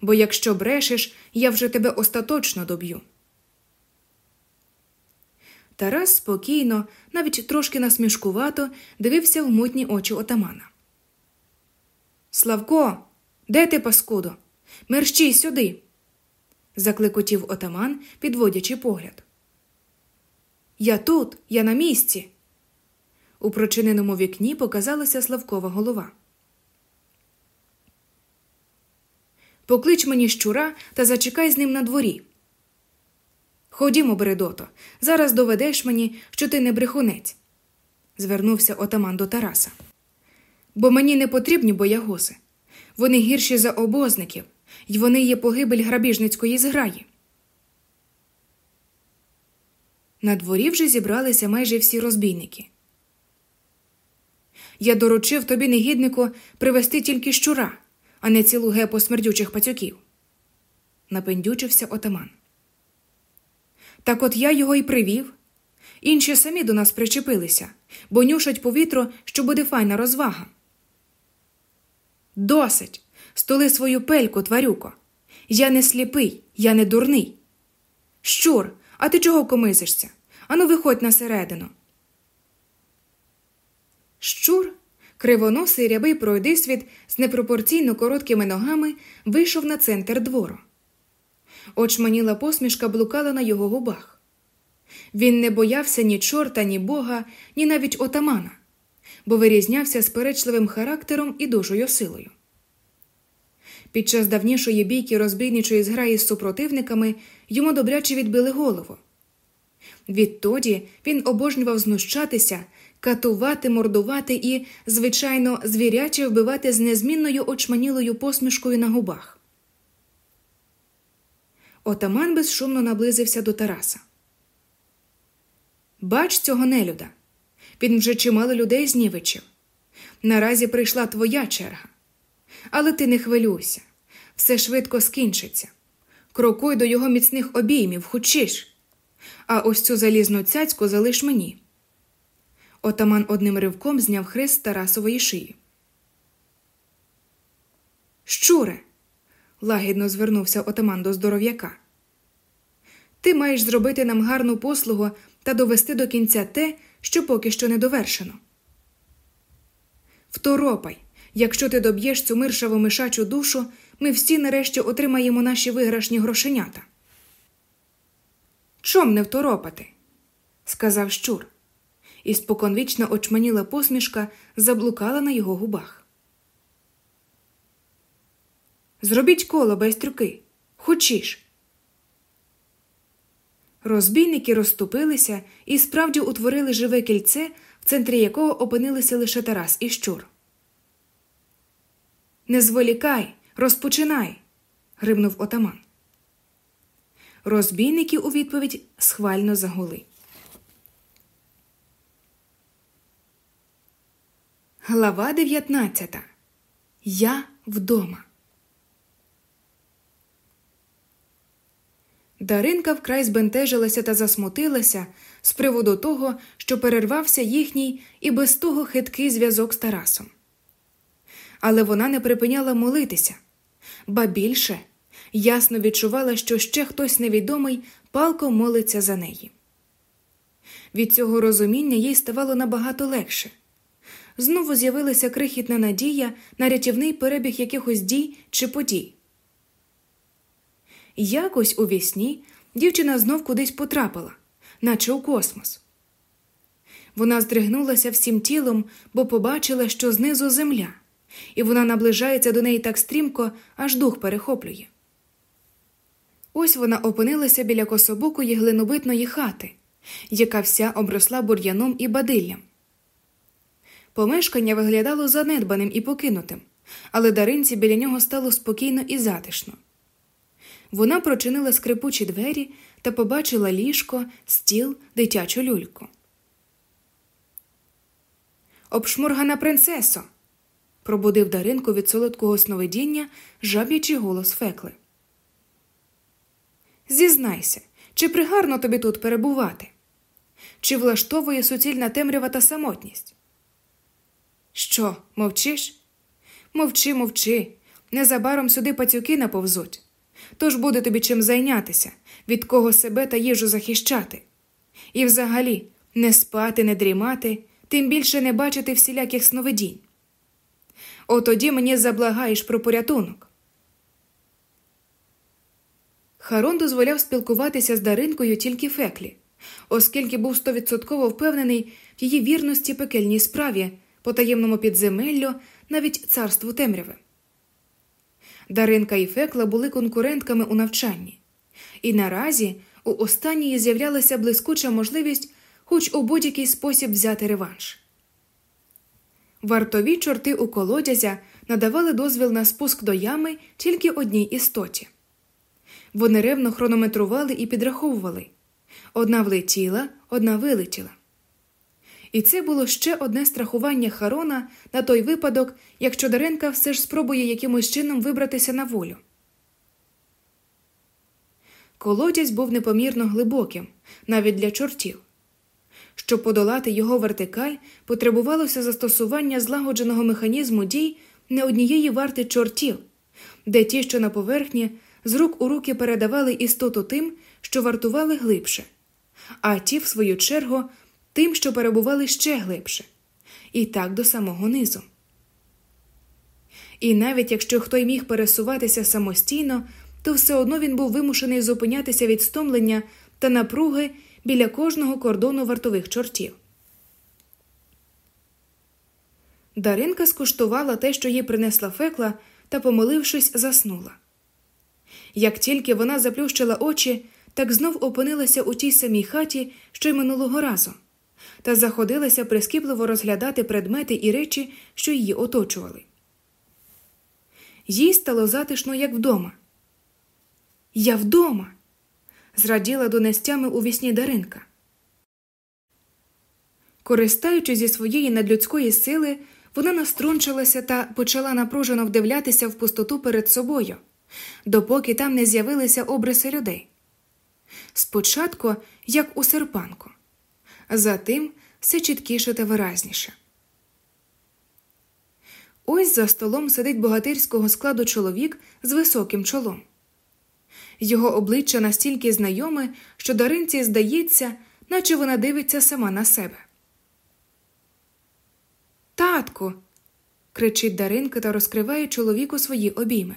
Бо якщо брешеш, я вже тебе остаточно доб'ю. Тарас спокійно, навіть трошки насмішкувато, дивився в мутні очі отамана. Славко, де ти, паскудо? Мерщій сюди. закликотів отаман, підводячи погляд. Я тут, я на місці. У прочиненому вікні показалася Славкова голова. Поклич мені щура та зачекай з ним на дворі. Ходімо, Бередото, зараз доведеш мені, що ти не брехунець, звернувся отаман до Тараса. Бо мені не потрібні боягузи. Вони гірші за обозників, і вони є погибель грабіжницької зграї. На дворі вже зібралися майже всі розбійники. Я доручив тобі, негіднику, привезти тільки щура, а не цілу гепу смердючих пацюків. Напендючився отаман. Так от я його й привів. Інші самі до нас причепилися, бо нюшать повітру, що буде файна розвага. Досить. Столи свою пельку, тварюко. Я не сліпий, я не дурний. Щур, а ти чого комизишся? Ану, виходь на середину. Щур, кривоносий рябий пройдисвіт з непропорційно короткими ногами, вийшов на центр двору. Очманіла посмішка блукала на його губах. Він не боявся ні чорта, ні бога, ні навіть отамана, бо вирізнявся сперечливим характером і дужою силою. Під час давнішої бійки розбійничої зграї з супротивниками йому добряче відбили голову. Відтоді він обожнював знущатися, катувати, мордувати і, звичайно, звіряче вбивати з незмінною очманілою посмішкою на губах. Отаман безшумно наблизився до Тараса. Бач цього нелюда. Він вже чимало людей знівечив. Наразі прийшла твоя черга. Але ти не хвилюйся, все швидко скінчиться. Крокуй до його міцних обіймів, хочеш. А ось цю залізну цяцьку залиш мені. Отаман одним ривком зняв хрест Тарасової шиї. Щуре, лагідно звернувся отаман до здоров'яка. Ти маєш зробити нам гарну послугу та довести до кінця те, що поки що не довершено. Второпай, якщо ти доб'єш цю миршаву мишачу душу, ми всі нарешті отримаємо наші виграшні грошенята. Чом не второпати? сказав щур, і споконвічна очманіла посмішка заблукала на його губах. Зробіть коло байстрюки, хочеш. Розбійники розступилися і справді утворили живе кільце, в центрі якого опинилися лише Тарас і щур. Не зволікай, розпочинай. гримнув отаман. Розбійники у відповідь схвально загули. Глава 19. Я вдома. Даринка вкрай збентежилася та засмутилася з приводу того, що перервався їхній і без того хиткий зв'язок з Тарасом. Але вона не припиняла молитися, ба більше ясно відчувала, що ще хтось невідомий палко молиться за неї. Від цього розуміння їй ставало набагато легше. Знову з'явилася крихітна надія на рятівний перебіг якихось дій чи подій. Якось у вісні дівчина знов кудись потрапила, наче у космос. Вона здригнулася всім тілом, бо побачила, що знизу земля, і вона наближається до неї так стрімко, аж дух перехоплює. Ось вона опинилася біля кособокої глинобитної хати, яка вся обросла бур'яном і бадиллям. Помешкання виглядало занедбаним і покинутим, але даринці біля нього стало спокійно і затишно. Вона прочинила скрипучі двері та побачила ліжко, стіл, дитячу люльку. Обшмургана принцесо. Пробудив Даринку від солодкого сновидіння жаб'ячий голос фекли. Зізнайся, чи пригарно тобі тут перебувати? Чи влаштовує суцільна темрява та самотність? Що, мовчиш? Мовчи, мовчи. Незабаром сюди пацюки наповзуть. Тож буде тобі чим зайнятися, від кого себе та їжу захищати. І взагалі не спати, не дрімати, тим більше не бачити всіляких сновидінь. Отоді мені заблагаєш про порятунок. Харон дозволяв спілкуватися з Даринкою тільки Феклі, оскільки був стовідсотково впевнений в її вірності пекельній справі, по таємному підземеллю, навіть царству темряви. Даринка і Фекла були конкурентками у навчанні, і наразі у останньої з'являлася блискуча можливість хоч у будь-який спосіб взяти реванш. Вартові чорти у колодязя надавали дозвіл на спуск до ями тільки одній істоті. Вони ревно хронометрували і підраховували одна влетіла, одна вилетіла. І це було ще одне страхування Харона на той випадок, якщо Даренка все ж спробує якимось чином вибратися на волю. Колодязь був непомірно глибоким, навіть для чортів. Щоб подолати його вертикаль, потребувалося застосування злагодженого механізму дій не однієї варти чортів, де ті, що на поверхні, з рук у руки передавали істоту тим, що вартували глибше, а ті, в свою чергу, тим, що перебували ще глибше, і так до самого низу. І навіть якщо хто й міг пересуватися самостійно, то все одно він був вимушений зупинятися від стомлення та напруги біля кожного кордону вартових чортів. Даринка скуштувала те, що їй принесла фекла, та, помолившись, заснула. Як тільки вона заплющила очі, так знов опинилася у тій самій хаті, що й минулого разу, та заходилася прискіпливо розглядати предмети і речі, що її оточували. Їй стало затишно, як вдома. Я вдома. Зраділа донестями у вісні Даринка. Користаючись зі своєї надлюдської сили, вона настрончилася та почала напружено вдивлятися в пустоту перед собою, допоки там не з'явилися обриси людей. Спочатку, як у серпанку, затим все чіткіше та виразніше. Ось за столом сидить богатирського складу чоловік з високим чолом. Його обличчя настільки знайоме, що Даринці здається, наче вона дивиться сама на себе. Татку. кричить Даринка та розкриває чоловіку свої обійми.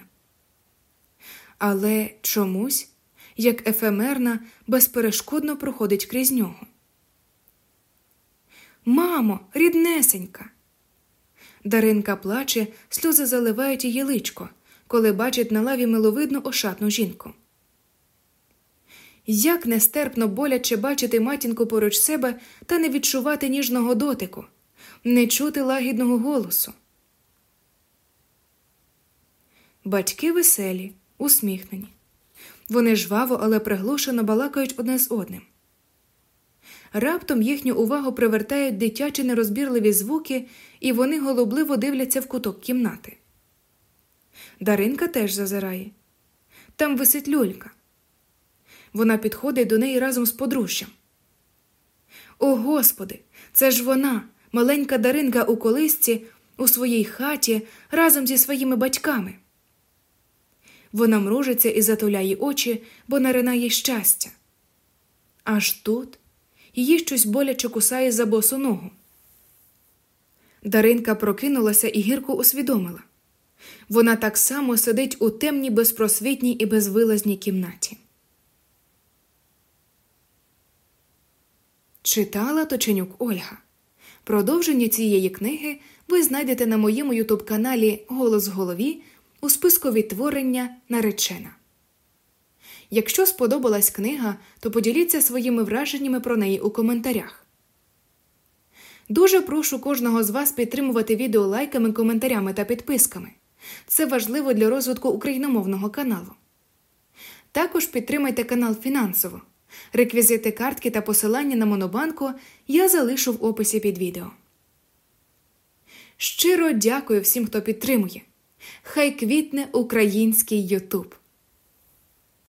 Але чомусь, як ефемерна, безперешкодно проходить крізь нього. Мамо, ріднесенька. Даринка плаче, сльози заливають її личко, коли бачить на лаві миловидну ошатну жінку. Як нестерпно боляче бачити матінку поруч себе та не відчувати ніжного дотику, не чути лагідного голосу. Батьки веселі, усміхнені. Вони жваво, але приглушено балакають одне з одним. Раптом їхню увагу привертають дитячі нерозбірливі звуки, і вони голубливо дивляться в куток кімнати. Даринка теж зазирає. Там висить люлька. Вона підходить до неї разом з подружжям. О Господи, це ж вона, маленька Даринка у колисці, у своїй хаті разом зі своїми батьками. Вона мружиться і затуляє очі, бо наринає щастя. Аж тут її щось боляче кусає за босу ногу. Даринка прокинулася і гірко усвідомила вона так само сидить у темній, безпросвітній і безвилазній кімнаті. Читала Точенюк Ольга. Продовження цієї книги ви знайдете на моєму ютуб каналі Голос в голові у списку відтворення наречена. Якщо сподобалась книга, то поділіться своїми враженнями про неї у коментарях. Дуже прошу кожного з вас підтримувати відео лайками, коментарями та підписками. Це важливо для розвитку україномовного каналу. Також підтримайте канал фінансово. Реквізити картки та посилання на Монобанку я залишу в описі під відео. Щиро дякую всім, хто підтримує. Хай квітне український Ютуб.